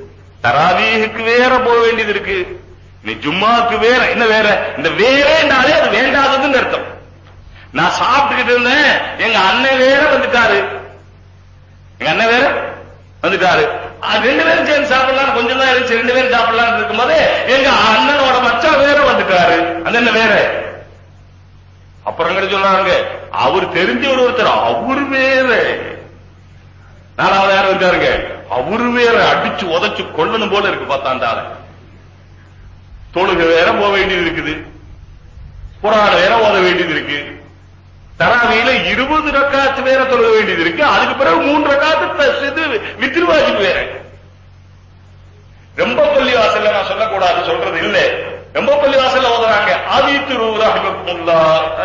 தராவீகுக்கு வேற போக வேண்டியது இருக்கு. நீ ஜும்மாக்கு வேற. என்ன வேற? இந்த வேறேன்றாலே அது வேண்டாததுன்னு அர்த்தம். நான் சாப்பிட்டுக்கிட்டு இருந்தேன். எங்க அண்ணன் வேற வந்துட்டாரு. எங்க அண்ணன் வேற வந்துட்டாரு. ரெண்டு பேரும் சேர்ந்து சாப்பிடலாம் கொஞ்சம் தான் இருந்துச்சு. ரெண்டு பேரும் சாப்பிடலாம் இருக்கும்போது எங்க அண்ணனோட மச்சான் வேற வந்துட்டாரு. அந்த என்ன வேற? அப்புறம் எங்க சொல்றாங்க அவர் தெரிஞ்ச ஒரு ஒருத்தர் அவரு வேற. நாலாவது யாரும் இருக்காருங்க. அவரு வேற அடிச்சு உதைச்சு கொல்லணும் போல இருக்கு பார்த்தாண்டால தொழுக வேற போக வேண்டியது இருக்குது. புராண வேற ஓத வேண்டியது இருக்கு. தராவியில இருபது ரக்காத்து வேற தொழுக வேண்டியது இருக்கு. அதுக்கு பிறகு மூன்று ரக்காத்து வித்திருவாஜிக்கு வேற. ரொம்ப பள்ளி வாசல்ல நான் சொல்லக்கூடாது சொல்றது இல்ல. ரொம்ப பள்ளி வாசல்ல ஓதுறாங்க. ஆதித்து ரூரா முல்லா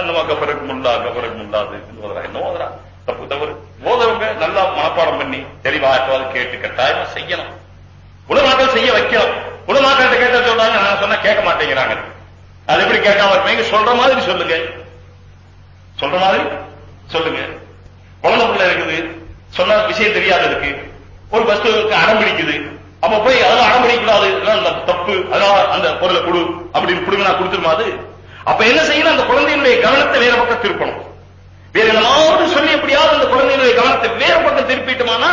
நம்ம கபருக்கு முல்லா கபருக்கு முல்லா ஓதுறாங்க என்ன ஓதுறா தப்பு தவறு. ஓதவங்க நல்லா மனப்பாடம் பண்ணி தெளிவா எப்போது கேட்டு கட்டாயமா செய்யணும். உலமாக்கள் செய்ய வைக்கணும். உலமாக்கள்கிட்ட கேட்ட சொல்றாங்க நான் சொன்னா கேட்க மாட்டேங்கிறாங்க. அது எப்படி கேட்காம இருப்பீங்க சொல்ற மாதிரி சொல்லுங்க. சொல்ற மாதிரி சொல்லுங்க. குழந்தை பிள்ளை இருக்குது. சொன்ன விஷயம் தெரியாது இருக்கு ஒரு வஸ்துவுக்கு அடம் பிடிக்குது. அப்ப போய் அதெல்லாம் அடம் பிடிக்கூடாது அந்த தப்பு. அதனால அந்த பொருளை கொடு. அப்படின்னு கொடுங்க கொடுத்துருமா அது? அப்ப என்ன செய்யணும்? அந்த குழந்தையினுடைய கவனத்தை வேற பக்கம் திருப்பணும். வேற ஏதாவது சொல்லி எப்படியாவது அந்த குழந்தையினுடைய கவனத்தை வேற பக்கம் திருப்பிட்டோமானா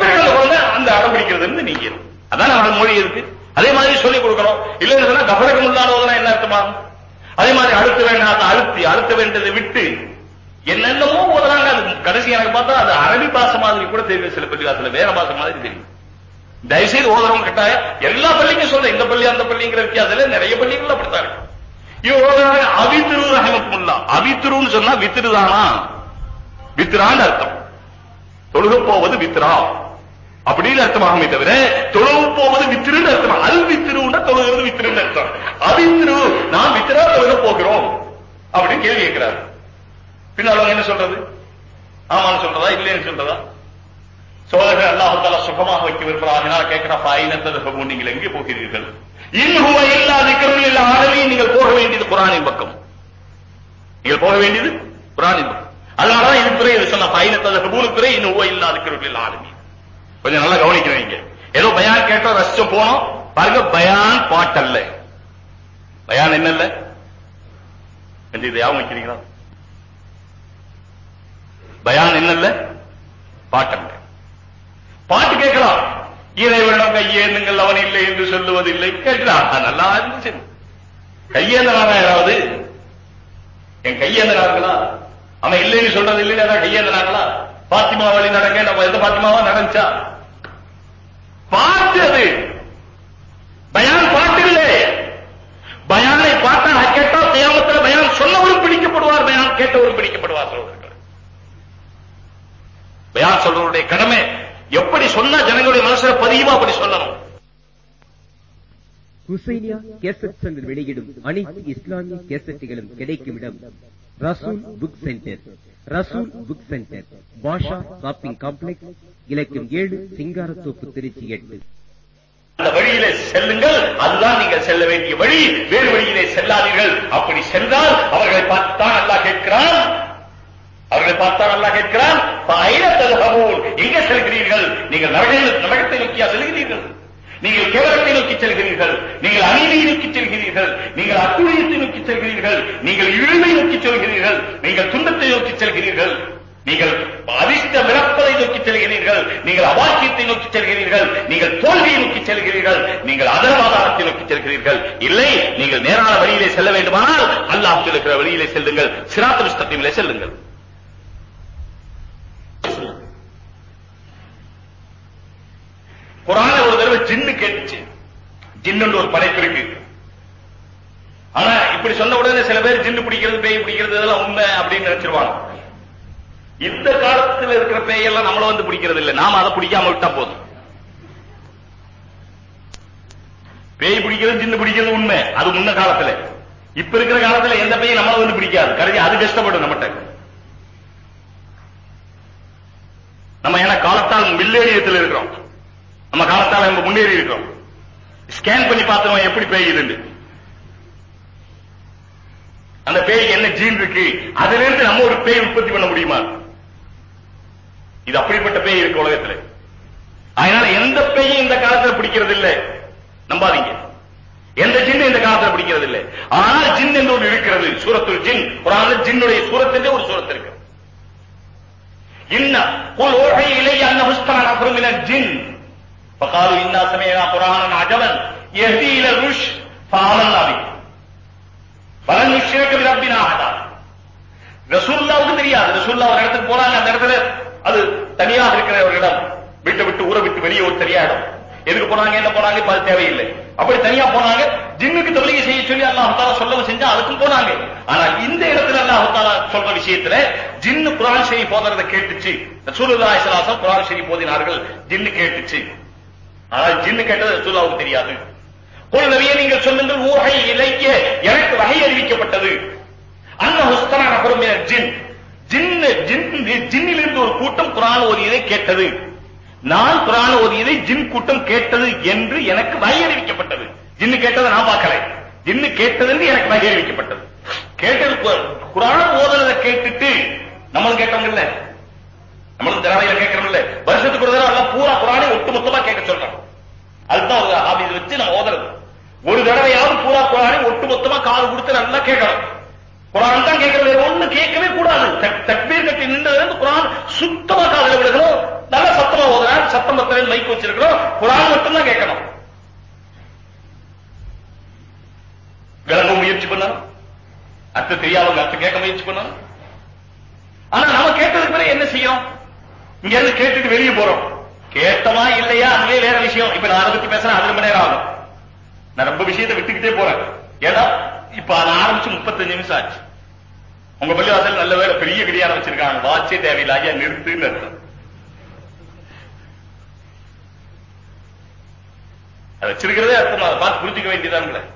பிறகு அந்த குழந்தை அந்த அடம் பிடிக்கிறது இருந்து நீங்க அதான் நம்ம மொழி இருக்கு. அதே மாதிரி சொல்லி கொடுக்கணும். இல்லைன்னு சொன்னா கபரகம் இல்லாதவங்க என்ன அர்த்தமாகும் அதே மாதிரி அழுத்த வேண்டாம் அழுத்தி அழுத்த வேண்டியதை விட்டு என்னென்னமோ ஓதுறாங்க அது கடைசி எனக்கு பார்த்தா அது அரபி பாச மாதிரி கூட தெரியும். சில பள்ளிவாசல வேற பாச மாதிரி தெரியும். தயவுசெய்து ஓதுறவங்க கிட்ட எல்லா பள்ளிக்கும் சொல்றேன். இந்த பள்ளி அந்த பள்ளிங்கிற வித்தியாசம் நிறைய பள்ளிகள் அப்படித்தான் இருக்கு. இவங்க ஓதுறாங்க அவித்திரு ரஹமத்துல்லா. அவித்திருன்னு சொன்னா வித்திருதானா வித்திரான்னு அர்த்தம். தொழுக போவது வித்ரா. அப்படின்னு அர்த்தமாகுமே தவிர தொழுவு போவது வித்திருன்னு அர்த்தம்? அல் வித்திருன்னா தொழுகிறது வித்திருன்னு அர்த்தம். அவித்திரு நாம் வித்திரா தொழுக போகிறோம். அப்படின்னு கேள்வி கேட்கிறாரு. பின்னால் என்ன சொல்றது? ஆமான்னு சொல்றதா இல்லைன்னு சொல்றதா? சோழர்கள் அல்லாஹால சுகமாக வைக்க விரும்புகிறார்கள் கேட்கிற பாயினத்தது நீங்கள் எங்கே போகிறீர்கள்? இன்னும் எல்லா திக்கரும் எல்லா ஆடலையும் நீங்கள் போக வேண்டியது குரானின் பக்கம். நீங்கள் போக வேண்டியது குரானின் பக்கம். அதனாலதான் இது துறை சொன்ன பாயினத்தது மூணு துறை இன்னும் இல்லா திக்கரும் இல்ல ஆளுமி கொஞ்சம் நல்லா கவனிக்கிறீங்க ஏதோ பயான் கேட்டோம் ரசிச்சோம் போனோம். பாருங்க பயான் பாட்டல்ல. பயான் என்ன இல்ல கொஞ்சம் இதை யாவும் வைக்கிறீங்களா? பயான் என்னல்ல? பாட்டல்ல. பாட்டு கேட்கலாம். இறைவனிடம் கையேந்துங்கள் அவன் இல்லை என்று சொல்லுவதில்லை. கேட்கிறான். நல்லா இருந்துச்சு கையேந்தலாம் யாராவது என் கையேந்தனாங்களா அவன் இல்லைன்னு சொல்றது இல்லைன்னு கையேந்தனாங்களா பாத்திமா வழி நடங்க நம்ம எந்த பாத்திமாவா நடந்துச்சா? பாட்டு அது. பயான் பாட்டு இல்லை பயானை பார்த்தா கேட்டா தியாமத்தில் பயான் சொன்னவரும் பிடிக்கப்படுவார் பயான் கேட்டவரும் பிடிக்கப்படுவார் சகோதரர்கள். பயான் சொல்றவருடைய கடமை எப்படி சொன்னா ஜனங்களுடைய மனசுல பதியுமா அப்படி சொல்லணும்
ஹுசைனியா கேசட் சென்டர் வெளியிடும் அனைத்து இஸ்லாமிய கேசட்டுகளும் கிடைக்கும் இடம் Rasool book centre. Rasool book centre. Basha shopping complex இலக்கம் ஏழு சிங்காரத்தோப்பு திருச்சி எட்டு.
அந்த வழியிலே செல்லுங்கள். அதுதான் நீங்கள் செல்ல வேண்டிய வழி. வேறு வழியிலே செல்லாதீர்கள். அப்படி சென்றால் அவர்களை பார்த்தான் அல்லாஹ் கேட்கிறான். அவர்களை பார்த்தா நல்லா கேட்கிறான் எங்க செல்கிறீர்கள் நீங்கள் நரகத்தை நோக்கியா செல்கிறீர்கள் நீங்கள் கேவலத்தை நோக்கி செல்கிறீர்கள் நீங்கள் அநீதியை நோக்கி செல்கிறீர்கள் நீங்கள் அக்குழியத்தை நோக்கி செல்கிறீர்கள் நீங்கள் இழுவை நோக்கி செல்கிறீர்கள் நீங்கள் துன்பத்தை நோக்கி செல்கிறீர்கள் நீங்கள் அதிர்ஷ்ட விளப்பதை நோக்கி செல்கிறீர்கள் நீங்கள் அவாக்கியத்தை நோக்கி செல்கிறீர்கள் நீங்கள் தோல்வியை நோக்கி செல்கிறீர்கள் நீங்கள் அதரவாதாரத்தை நோக்கி செல்கிறீர்கள் இல்லை நீங்கள் நேரான வழியிலே செல்ல வேண்டுமானால் அல்லாஹ் சொல்லுகிற வழியிலே செல்லுங்கள் சிராத்த விஷ்டத்திலே செல்லுங்கள் குரான ஒரு தடவை ஜின்னு கேட்டுச்சு. ஜின்னு ஒரு படைப்பு இருக்கு. ஆனா இப்படி சொன்ன உடனே சில பேர் ஜின்னு பிடிக்கிறது பேய் பிடிக்கிறது இதெல்லாம் உண்மை அப்படின்னு நினைச்சிருவாங்க. இந்த காலத்துல இருக்கிற பேயெல்லாம் நம்மள வந்து பிடிக்கிறது இல்ல. நாம அதை பிடிக்காம விட்டா போதும். பேய் பிடிக்கிறது ஜின்னு பிடிக்கிறது உண்மை. அது முன்ன காலத்துல. இப்ப இருக்கிற காலத்துல எந்த பேயும் நம்மள வந்து பிடிக்காது. கருதி அது கஷ்டப்படும் நம்மகிட்ட. நம்ம ஏன்னா காலத்தால் மில்லேரியத்தில் இருக்கிறோம். நம்ம காலத்தால் நம்ம முன்னேறி இருக்கோம். ஸ்கேன் பண்ணி பார்த்தோம் எப்படி பேய் அந்த பேய்க்கு என்ன ஜீன் இருக்கு? அதுல இருந்து நம்ம ஒரு பேய் உற்பத்தி பண்ண முடியுமா? இது அப்படிப்பட்ட பேய் இருக்கு உலகத்துல. அதனால எந்த பேயும் இந்த காலத்துல பிடிக்கிறது இல்ல நம்பாதீங்க. எந்த ஜின் இந்த காலத்துல பிடிக்கிறது இல்ல ஆனால் ஜின் என்று ஒன்று இருக்கிறது. சூரத்துல் ஜின் குரான்ல ஜின்னுடைய சூரத்திலே ஒரு சூரத்து இருக்கு. இன்ன குல் ஓகை இலை அன்ன புஸ்தான் அப்புறம் ஜின். فقالوا إنا سمعنا قرآنا عجبا يهدي إلى الرشد فآمنا به பலன் நுஷ்ரக பிரப்பினா அஹதா ரசூலுல்லாவுக்கு தெரியாது ரசூலுல்லாஹ் ஒரு இடத்துக்கு போறாங்க அந்த இடத்துல அது தனியாக இருக்கிற ஒரு இடம் வீட்டை விட்டு ஊரை விட்டு வெளியே ஒரு தனியா இடம் எதுக்கு போனாங்க என்ன போனாங்க இப்ப அது தேவையில்லை அப்படி தனியா போனாங்க ஜின்னுக்கு தவளிகை செய்ய சொல்லி அல்லாஹ் தாலா சொல்லவும் செஞ்சா அதுக்கும் போனாங்க ஆனா இந்த இடத்துல அல்லாஹ் தாலா சொல்ற விஷயத்துல ஜின்னு குரான் ஷரீஃப் போதுறத கேட்டுச்சு ரசூலுல்லாஹி ஸல்லல்லாஹு அலைஹி வஸல்லம் குரான் ஷரீஃப் போதினார்கள் ஜின்னு கேட்டுச்சு ஆனால் ஜின்னு கேட்டது ரசூலுல்லாவுக்கு தெரியாது. ஒரு நபியை நீங்கள் சொல்லுங்கள் ஊகை இலக்கிய எனக்கு வகை அறிவிக்கப்பட்டது. அந்த ஹுஸ்தனா நபரும் ஜின் ஜின்னு ஜின் ஜின்னிலிருந்து ஒரு கூட்டம் குரான் ஓதியதை கேட்டது. நான் குரான் இதை ஜின் கூட்டம் கேட்டது என்று எனக்கு வகை அறிவிக்கப்பட்டது. ஜின்னு கேட்டதை நான் பார்க்கல. ஜின்னு கேட்டது என்று எனக்கு வகை அறிவிக்கப்பட்டது. கேட்டது கு- குரான் ஓதுனதை கேட்டுட்டு நம்மளும் கேட்டவங்க இல்ல நம்மளும் திராவிட கேட்கிறோம் இல்ல வருஷத்துக்கு ஒரு தடவை எல்லாம் பூரா குரானை ஒட்டு மொத்தமா கேட்க சொல்றோம் அதுதான் ஒரு ஹாபிஸ் வச்சு நம்ம ஓதறது. ஒரு தடவையாவது பூரா குரானை ஒட்டு மொத்தமா காது கொடுத்து நல்லா கேட்கணும். குரான் தான் கேட்கறது ஒண்ணு கேட்கவே கூடாது. தக்- தக்பீர் கட்டி நின்றதுல குரான் சுத்தமா காதல விடுகிறோம் நல்ல சத்தமா ஓதுறான் சத்தம் பத்தவே மைக் வச்சிருக்கிறோம் குரான் மட்டும்தான் கேட்கணும். விளங்க முயற்சி பண்ணணும். அர்த்தம் தெரியாதவங்க அர்த்தம் கேட்க முயற்சி பண்ணணும். ஆனா நம்ம கேட்டதுக்கு பிறகு என்ன செய்யும் இங்க இருந்து கேட்டுட்டு வெளியே போறோம். கேட்டமா இல்லையா? அதுவே வேற விஷயம். இப்ப நான் அதை பத்தி பேசுறேன். அது ரொம்ப நேரம் ஆகும். நான் ரொம்ப விஷயத்தை விட்டுக்கிட்டே போறேன். ஏன்னா இப்ப அதை ஆரம்பிச்சு முப்பத்தஞ்சு நிமிஷம் ஆச்சு. உங்க பள்ளிவாசல் நல்ல வேலை பெரிய கடியாரம் வச்சிருக்காங்க. வாட்சே தேவையில்லை. ஐயா நிறுத்துன்னு அர்த்தம். அதை வச்சிருக்கிறதே அர்த்தம்? அதை பார்த்து புரிஞ்சுக்க வேண்டியதான்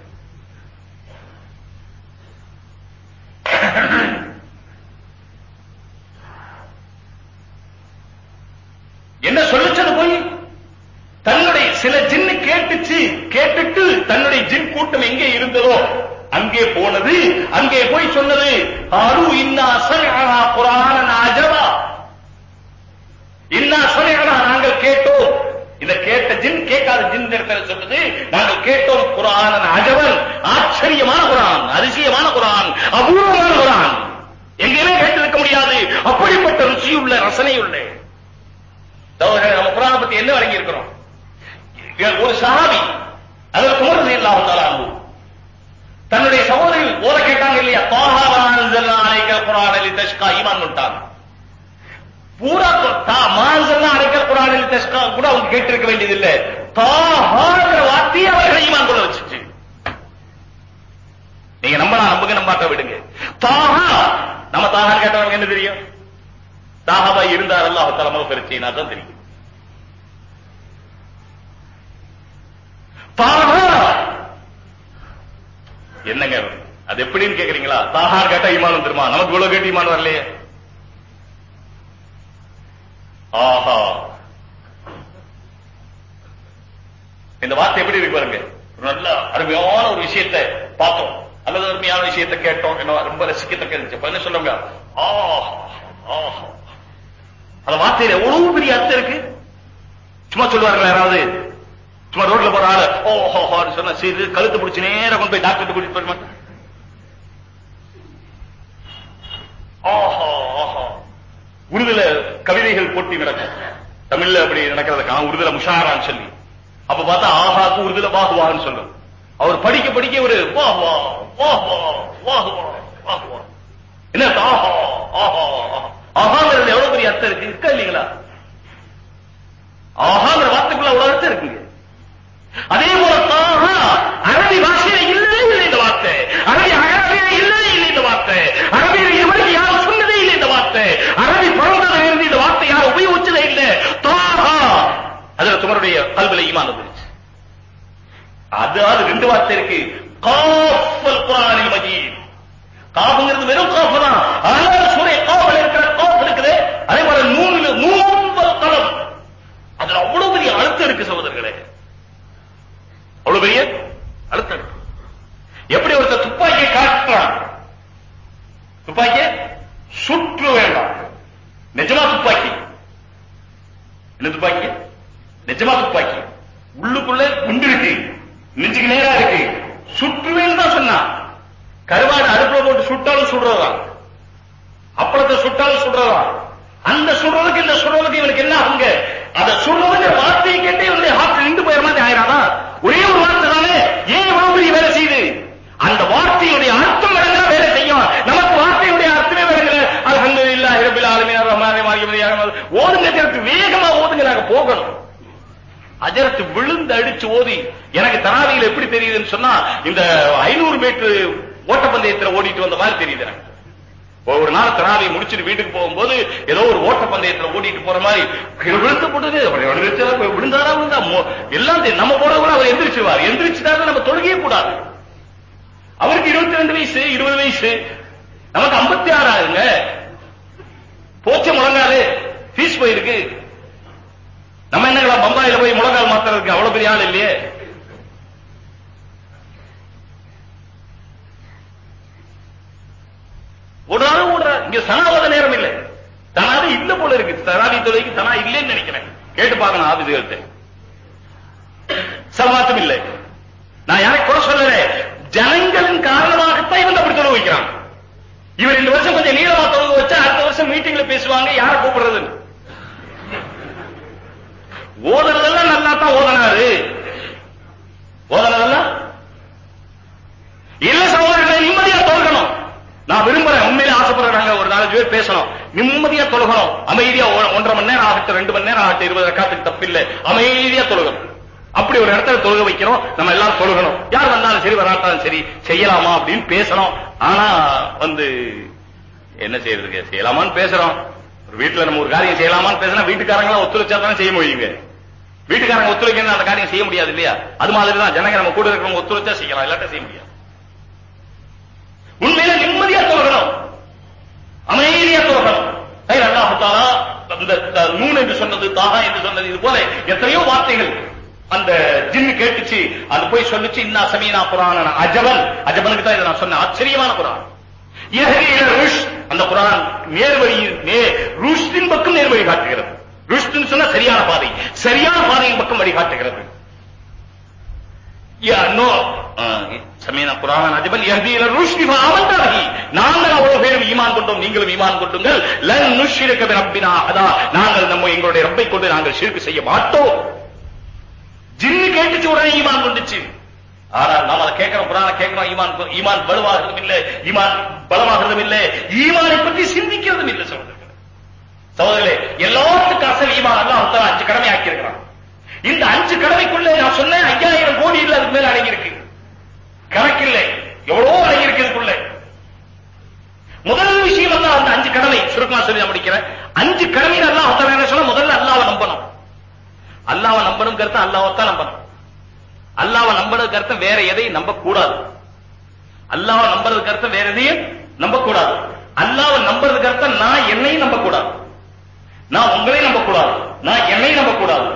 தமிழ்ல நடக்கிறத. காணும் உருதுல முஷாரான்னு சொல்லி. அப்ப பார்த்தா ஆஹாக்கு உருதுல வாகுவான்னு சொல்லும் அவர் படிக்க படிக்க ஒரு வாஹ் வா வாஹ் வா என்ன? ஆஹா ஆஹா. ஆஹாங்கிறது எவ்வளவு பெரிய அர்த்தம் இருக்கு? இருக்கா இல்லீங்களா? ஆஹாங்கிற வார்த்தைக்குள்ள அவ்வளவு அர்த்தம் இருக்குங்க. அதே போல தாஹா அரபி பாஷையில இல்லவே இல்லை இந்த வார்த்தை அரபி அகராதியில இல்லவே இல்லை இந்த வார்த்தை அரபியில இதுவரைக்கும் யாரும் சொன்னதே இல்லை இந்த வார்த்தை அரபி பிறந்ததுல இருந்து இந்த வார்த்தை யாரும் உபயோகிச்சதே இல்லை தாஹா அதுல சுமருடைய கல்வில ஈமான் வந்துருச்சு. அதாவது ரெண்டு வார்த்தை இருக்கு. காஃபல் குரானில் மஜீத். காஃபுங்கிறது வெறும் காஃப் தான். ஆனால் சூரிய காஃபில் இருக்கிற காஃப் இருக்குது. அதே போல நூலில் நூம்பல் கலம். அதுல அவ்வளவு பெரிய அழுத்தம் இருக்கு சகோதரர்களே. அவ்வளவு பெரிய அழுத்தம் இருக்கு. எப்படி ஒருத்தர் துப்பாக்கியை காட்டுறான் துப்பாக்கிய சுற்று வேண்டாம். நிஜமா துப்பாக்கி? என்ன துப்பாக்கி? நிஜமா துப்பாக்கி? உள்ளுக்குள்ள குண்டு இருக்கு. நெஞ்சுக்கு நேரா இருக்கு. சுற்றுவேன்னு தான் சொன்னான் கருவாடு அடுப்புல போட்டு சுட்டாலும் சுடுறதா அப்பளத்தை சுட்டாலும் சுடுறதா அந்த சுடுறதுக்கு இந்த சுடுறதுக்கு இவனுக்கு என்ன அங்க? அத சுடுறதுங்கிற வார்த்தையை கேட்டே இவனுடைய ஹார்ட் நின்று போயிட மாதிரி ஆயிராதா? ஒரே ஒரு வார்த்தை தானே. ஏன் இவ்வளவு பெரிய வேலை செய்யுது? அந்த வார்த்தையுடைய அர்த்தம் விளங்கினா வேலை செய்யும். நமக்கு வார்த்தையுடைய அர்த்தமே விளங்கல. அல்ஹம்துலில்லாஹி ரப்பில் ஆலமீன். ரஹ்மானிர் ரஹீம். ஓதுங்க வேகமா ஓதுங்க நாங்க போகணும். அஜரத்து விழுந்து அடிச்சு ஓதி எனக்கு தராவியில் எப்படி தெரியுதுன்னு சொன்னா இந்த ஐநூறு மீட்டர் ஓட்டப்பந்தயத்துல ஓடிட்டு வந்த மாதிரி தெரியுது எனக்கு. ஒரு நாள் தராவி முடிச்சுட்டு வீட்டுக்கு போகும்போது ஏதோ ஒரு ஓட்ட பந்தயத்துல ஓடிட்டு போற மாதிரி விழுந்து போட்டது விழுந்தாரா விழுந்தா எல்லாம் நம்ம போற கூட அவர் எந்திரிச்சுவார். எந்திரிச்சுட்டாரு நம்ம தொழுகே கூடாது. அவருக்கு இருபத்தி ரெண்டு வயசு இருபது வயசு. நமக்கு ஐம்பத்தி ஆறு ஆகுங்க. போச்சு முழங்காது ஃபீஸ் போயிருக்கு. நம்ம என்னங்களா பம்பாயில போய் முழங்கால் அவ்வளவு பெரிய ஆள் இல்லையே. ஒரு நாள் ஓடுறாரு இங்க சனாவத நேரம் இல்லை. தனாது இல்ல போல இருக்கு. தனாதி தொலைக்கு தனா இல்லைன்னு நினைக்கிறேன். கேட்டு பார்க்கணும் ஆபிதுகள்கிட்ட சமாத்தம் இல்லை. நான் யாரை கூட சொல்லல. ஜனங்களின் காரணமாகத்தான் இவன் அப்படி தொழுக வைக்கிறான். இவர் இந்த வருஷம் கொஞ்சம் நீளமா தொழுக வச்சா அடுத்த வருஷம் மீட்டிங்ல பேசுவாங்க யாரை கூப்பிடுறதுன்னு. ஓடுறதுல நல்லா தான் ஓதனாரு. ஓதனதெல்லாம் இல்ல சகோதரர்களை நிம்மதியா தொழுகணும். நான் விரும்புறேன். உண்மையிலே ஆசைப்படுறாங்க ஒரு நாலஞ்சு பேர் பேசணும். நிம்மதியா தொழுகணும். அமைதியா ஒ- ஒன்றரை மணி நேரம் ஆகட்டும் ரெண்டு மணி நேரம் ஆகட்டும் இருபது ரக்காத்துக்கு தப்பில்லை. அமைதியா தொழுகணும். அப்படி ஒரு இடத்துல தொழுக வைக்கிறோம். நம்ம எல்லாரும் தொழுகணும். யார் வந்தாலும் சரி வராட்டாலும் சரி செய்யலாமா அப்படின்னு பேசணும். ஆனா வந்து என்ன செய்யறதுக்கு செய்யலாமான்னு பேசுறோம். ஒரு வீட்டுல நம்ம ஒரு காரியம் செய்யலாமான்னு பேசினா வீட்டுக்காரங்களாம் ஒத்துழைச்சா தானே செய்ய முடியுங்க. வீட்டுக்காரங்க ஒத்துழைக்கணும் அந்த காரியம் செய்ய முடியாது இல்லையா? அது மாதிரி தான் ஜனங்க நம்ம கூட இருக்கிறவங்க ஒத்துழைச்சா செய்யலாம் இல்லாட்ட செய்ய முடியாது. உண்மையில நிம்மதியா தொழுகணும் அமைதியா தொழுகணும் ஐ அந்த நூன் என்று சொன்னது தாகா என்று சொன்னது இது போல எத்தனையோ வார்த்தைகள் அந்த ஜின்னு கேட்டுச்சு அது போய் சொல்லுச்சு இன்னா சமீனா புராணன் அஜபன். அஜபனுக்கு தான் இதை நான் சொன்னேன். ஆச்சரியமான குரான். ருஷ். அந்த குரான் நேர்வழியின் நே ருஷ்தின் பக்கம் நேர்வழி காட்டுகிறது. ருஷ்டின் சொன்னா சரியான பாதை. சரியான பாதையின் பக்கம் வழி காட்டுகிறது யா நோ. சமீன குரான் அஜபன் யஹ்தி இலா ருஷ்டி ஃபஆமன்த நாங்கள் அவ்வளவு பேரும் ஈமான் கொண்டோம் நீங்களும் ஈமான் கொண்டுங்கள். லன் நுஷ்ரிக பி ரப்பினா அதா நாங்கள் நம்ம எங்களுடைய ரப்பை கொண்டு நாங்கள் ஷிர்க் செய்ய மாட்டோம். ஜின்னு கேட்டுச்சு உடனே ஈமான் கொண்டுச்சு. ஆனால் நாம் அதை கேட்கிறோம் குரான கேட்கிறோம் ஈமான் ஈமான் வலுவாகிறதும் இல்லை ஈமான் பலமாகிறதும் இல்லை. ஈமானை பற்றி சிந்திக்கிறதும் இல்லை சகோதரர்களே சோதரே எல்லாத்துக்கும் அசல் ஈமான் அல்லாஹ் தஆலா அஞ்சு கடமை ஆக்கி இருக்கிறான் இந்த அஞ்சு கடமைக்குள்ள நான் சொன்னேன் ஐயாயிரம் கோடி இல்ல அதுக்கு மேல அடங்கி இருக்கு கணக்கில்லை எவ்வளவோ அடங்கி இருக்கு இதுக்குள்ள. முதல் விஷயம் எல்லாம் அந்த அஞ்சு கடமை சுருக்கமா சொல்லி நான் முடிக்கிறேன். அஞ்சு கடமை அல்லாஹ் தஆலா என்ன சொன்னா முதல்ல அல்லாஹ்வை நம்பணும். அல்லாஹ்வை நம்பணும் கருத்து அல்லாஹ்வை தான் நம்பணும். அல்லாஹ்வை நம்புறதுக்கு அர்த்தம் வேற எதையும் நம்ப கூடாது அல்லாஹ்வை நம்புறதுக்கு அர்த்தம் வேற எதையும் நம்ப கூடாது அல்லாஹ்வை நம்புறதுக்கு அர்த்தம் நான் என்னையும் நம்ப கூடாது நான் உங்களை நம்ப கூடாது நான் என்னை நம்ப கூடாது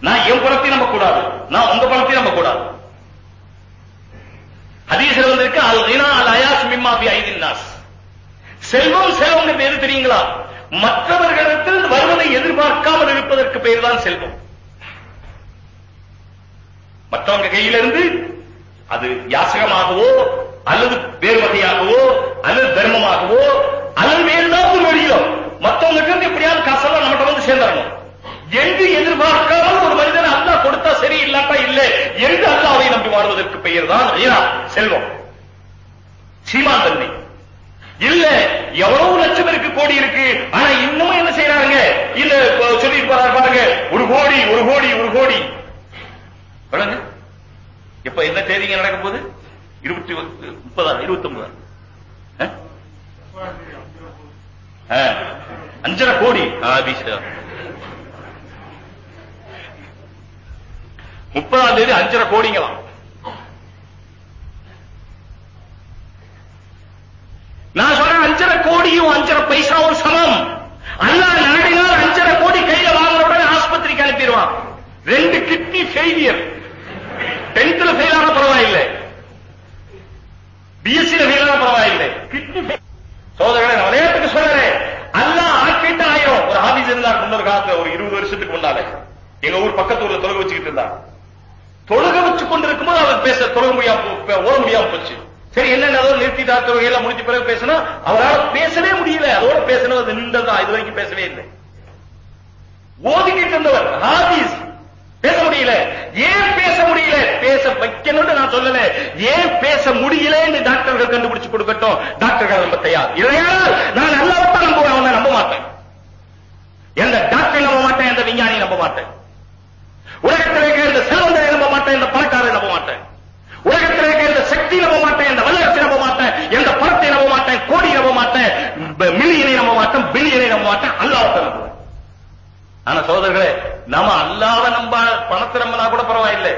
நான் என் குலத்தை நம்ப கூடாது நான் உங்க குலத்தை நம்ப கூடாது ஹதீஸ்ல வந்திருக்கு அல் கினா அல் அயாஸ் மிம்மா பி ஐதின் நாஸ். செல்வம் செல்வம் பேரு தெரியுங்களா? மற்றவர்களிடத்தில் வருவதை எதிர்பார்க்காமல் இருப்பதற்கு பெயர் தான் செல்வம். மற்றவங்க கையிலிருந்து அது யாசகமாகவோ அல்லது வேறு வகையாகவோ அல்லது தர்மமாகவோ அல்லது வேறு ஏதாவது வழியோ மற்றவங்க எப்படியாவது காசெல்லாம் என்று எதிர்பார்க்காமல் ஒரு மனிதன் அல்லாஹ் கொடுத்தா சரி இல்லாட்டா இல்லை என்று அல்லாவை நம்பி வாழ்வதற்கு பெயர் தான் செல்வம். சீமான் தன்மை. இல்ல எவ்வளவு லட்சம் இருக்கு கோடி இருக்கு ஆனா இன்னமும் என்ன செய்யறாங்க இல்ல சொல்லி சொல்லிட்டு பாருங்க. ஒரு கோடி ஒரு கோடி ஒரு கோடி. சொல்லுங்க. இப்ப என்ன தேதிங்க நடக்க போகுது? இருபத்தி முப்பதா இருபத்தி ஒன்பதா அஞ்சரை கோடி. ஆபீஸ் முப்பதாம் தேதி அஞ்சரை கோடிங்களாம். நான் சொல்றேன் அஞ்சரை கோடியும் அஞ்சரை பைசாவும் சமம். அல்லா நாடினால் அஞ்சரை கோடி கையில வாங்குற உடனே ஆஸ்பத்திரிக்கு அனுப்பிடுவான். ரெண்டு கிட்னி ஃபெயிலியர் டென்த்ல ஃபெயில் ஆன பரவாயில்லை. பிஎஸ்சில ஃபெயில் ஆன பரவாயில்லை. கிட்னி சோதரர்களே நான் விளையாட்டுக்கு சொல்றேன். அல்லா ஆக்கிட்டு ஆயிரும். ஒரு ஆபீஸ் இருந்தார் முன்னொரு காலத்துல ஒரு இருபது வருஷத்துக்கு முன்னாலே. எங்க ஊர் பக்கத்து ஊர்ல தொழுக வச்சுக்கிட்டு இருந்தார் தொழுக வச்சு கொண்டிருக்கும் போது அவர் பேச தொழுக முடியாம ஓட முடியாம போச்சு. சரி என்ன அதோட நிறுத்திட்டார் எல்லாம் முடிஞ்ச பிறகு பேசினா அவரால் பேசவே முடியல. அதோட பேசணும் அது நின்றதான் இது வரைக்கும் பேசவே இல்லை. ஓதிக்கிட்டு இருந்தவர் ஹாபிஸ் பேச முடியல. ஏன் பேச முடியல? பேச வைக்கணும்னு நான் சொல்லல. ஏன் பேச முடியலன்னு டாக்டர்கள் கண்டுபிடிச்சு கொடுக்கட்டும். டாக்டர்கள் நம்ப தயார். இல்லையானால் நான் நல்லாவத்தான் நம்புவேன் அவனை நம்ப மாட்டேன். எந்த டாக்டர் நம்ப மாட்டேன் எந்த விஞ்ஞானியை நம்ப மாட்டேன். உலகத்தில் இருக்கிற இந்த செல்வந்தரை மாட்டேன் இந்த பணக்காரரை நம்ப மாட்டேன். உலகத்தில் இருக்கிற இந்த சக்தி நம்ப மாட்டேன் இந்த வல்லரசை நம்ப மாட்டேன் எந்த பணத்தை நம்ப மாட்டேன் கோடி நம்ப மாட்டேன் மில்லியனை நம்ப மாட்டேன் பில்லியனை நம்ப மாட்டேன் அல்லாஹ்வை நம்புவேன் ஆனா சோதர்களே நாம அல்லாத நம்ப பணத்தை நம்பினா கூட பரவாயில்லை.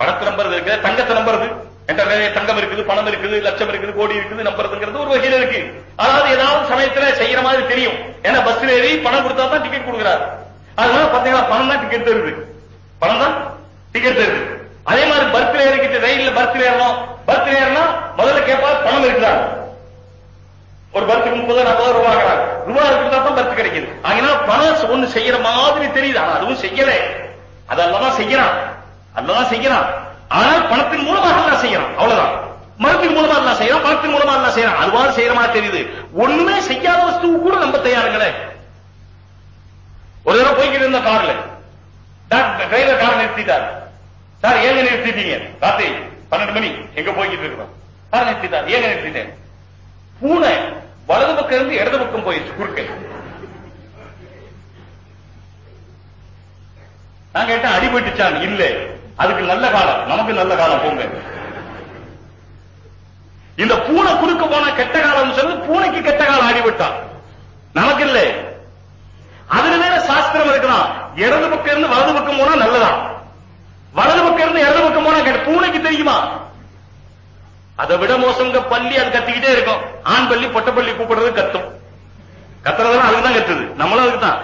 பணத்தை நம்புறது இருக்கு தங்கத்தை நம்புறது. என்ற நிறைய தங்கம் இருக்குது பணம் இருக்குது லட்சம் இருக்குது கோடி இருக்குது நம்புறதுங்கிறது ஒரு வகையில இருக்கு. அதாவது ஏதாவது சமயத்துல செய்யற மாதிரி தெரியும். ஏன்னா பஸ்ல ஏறி பணம் கொடுத்தா தான் டிக்கெட் கொடுக்குறாரு. அதனால பாத்தீங்கன்னா பணம் தான் டிக்கெட் தருது. பணம் தான் டிக்கெட் தருது. அதே மாதிரி பர்த்ல ஏறிக்கிட்டு ரயில்ல பர்த்ல ஏறணும். பர்த்ல ஏறினா முதல்ல கேட்பா பணம் இருக்குதா ஒரு பர்த்துக்கு முப்பது நாற்பது ரூபாய் வாங்குறாங்க. ரூபா இருந்தா தான் பர்த்து கிடைக்குது. ஆகினா பணம் ஒண்ணு செய்யற மாதிரி தெரியுது. ஆனா அதுவும் செய்யல. அது அல்லதான் செய்யறான். அல்லதான் செய்யறான். ஆனால் பணத்தின் மூலமாக அல்லா செய்யறான். அவ்வளவுதான். மரத்தின் மூலமா எல்லாம் செய்யறான் பணத்தின் மூலமா எல்லாம் செய்யறான். அதுவாக செய்யற மாதிரி தெரியுது. ஒண்ணுமே செய்யாத வஸ்துவு கூட நம்ம தயாருங்களே ஒரு தடவை போய்கிட்டு இருந்த கார்ல. Driver car நிறுத்திட்டார். சார் ஏங்க நிறுத்திட்டீங்க? ராத்திரி பன்னெண்டு மணி. எங்க போய்கிட்டு இருக்கிறோம்? சார் நிறுத்திட்டார் ஏங்க நிறுத்திட்டேன்? பூனை வலது பக்கம் இருந்து இடது பக்கம் போயிடுச்சு குறுக்க. நான் கேட்டேன் அடிபட்டுச்சான் இல்ல. அதுக்கு நல்ல காலம். நமக்கு நல்ல காலம் போங்க. இந்த பூனை குறுக்க போன கெட்ட காலம் சொல்லி பூனைக்கு கெட்ட காலம் அடிபட்டான் நமக்கு இல்ல. அதுல வேற சாஸ்திரம் இருக்கலாம் இடது பக்கம் இருந்து வலது பக்கம் போனா நல்லதான் வலது பக்கம் இருந்து இடது பக்கம் போனா பூனைக்கு தெரியுமா? அதை விட மோசங்க பள்ளி அது கத்திக்கிட்டே இருக்கும். ஆண் பள்ளி பொட்ட பள்ளி கூப்பிடுறது கத்தும். கத்துறதெல்லாம் அதுக்குதான் கத்துது. நம்மளும் அதுக்கு தான்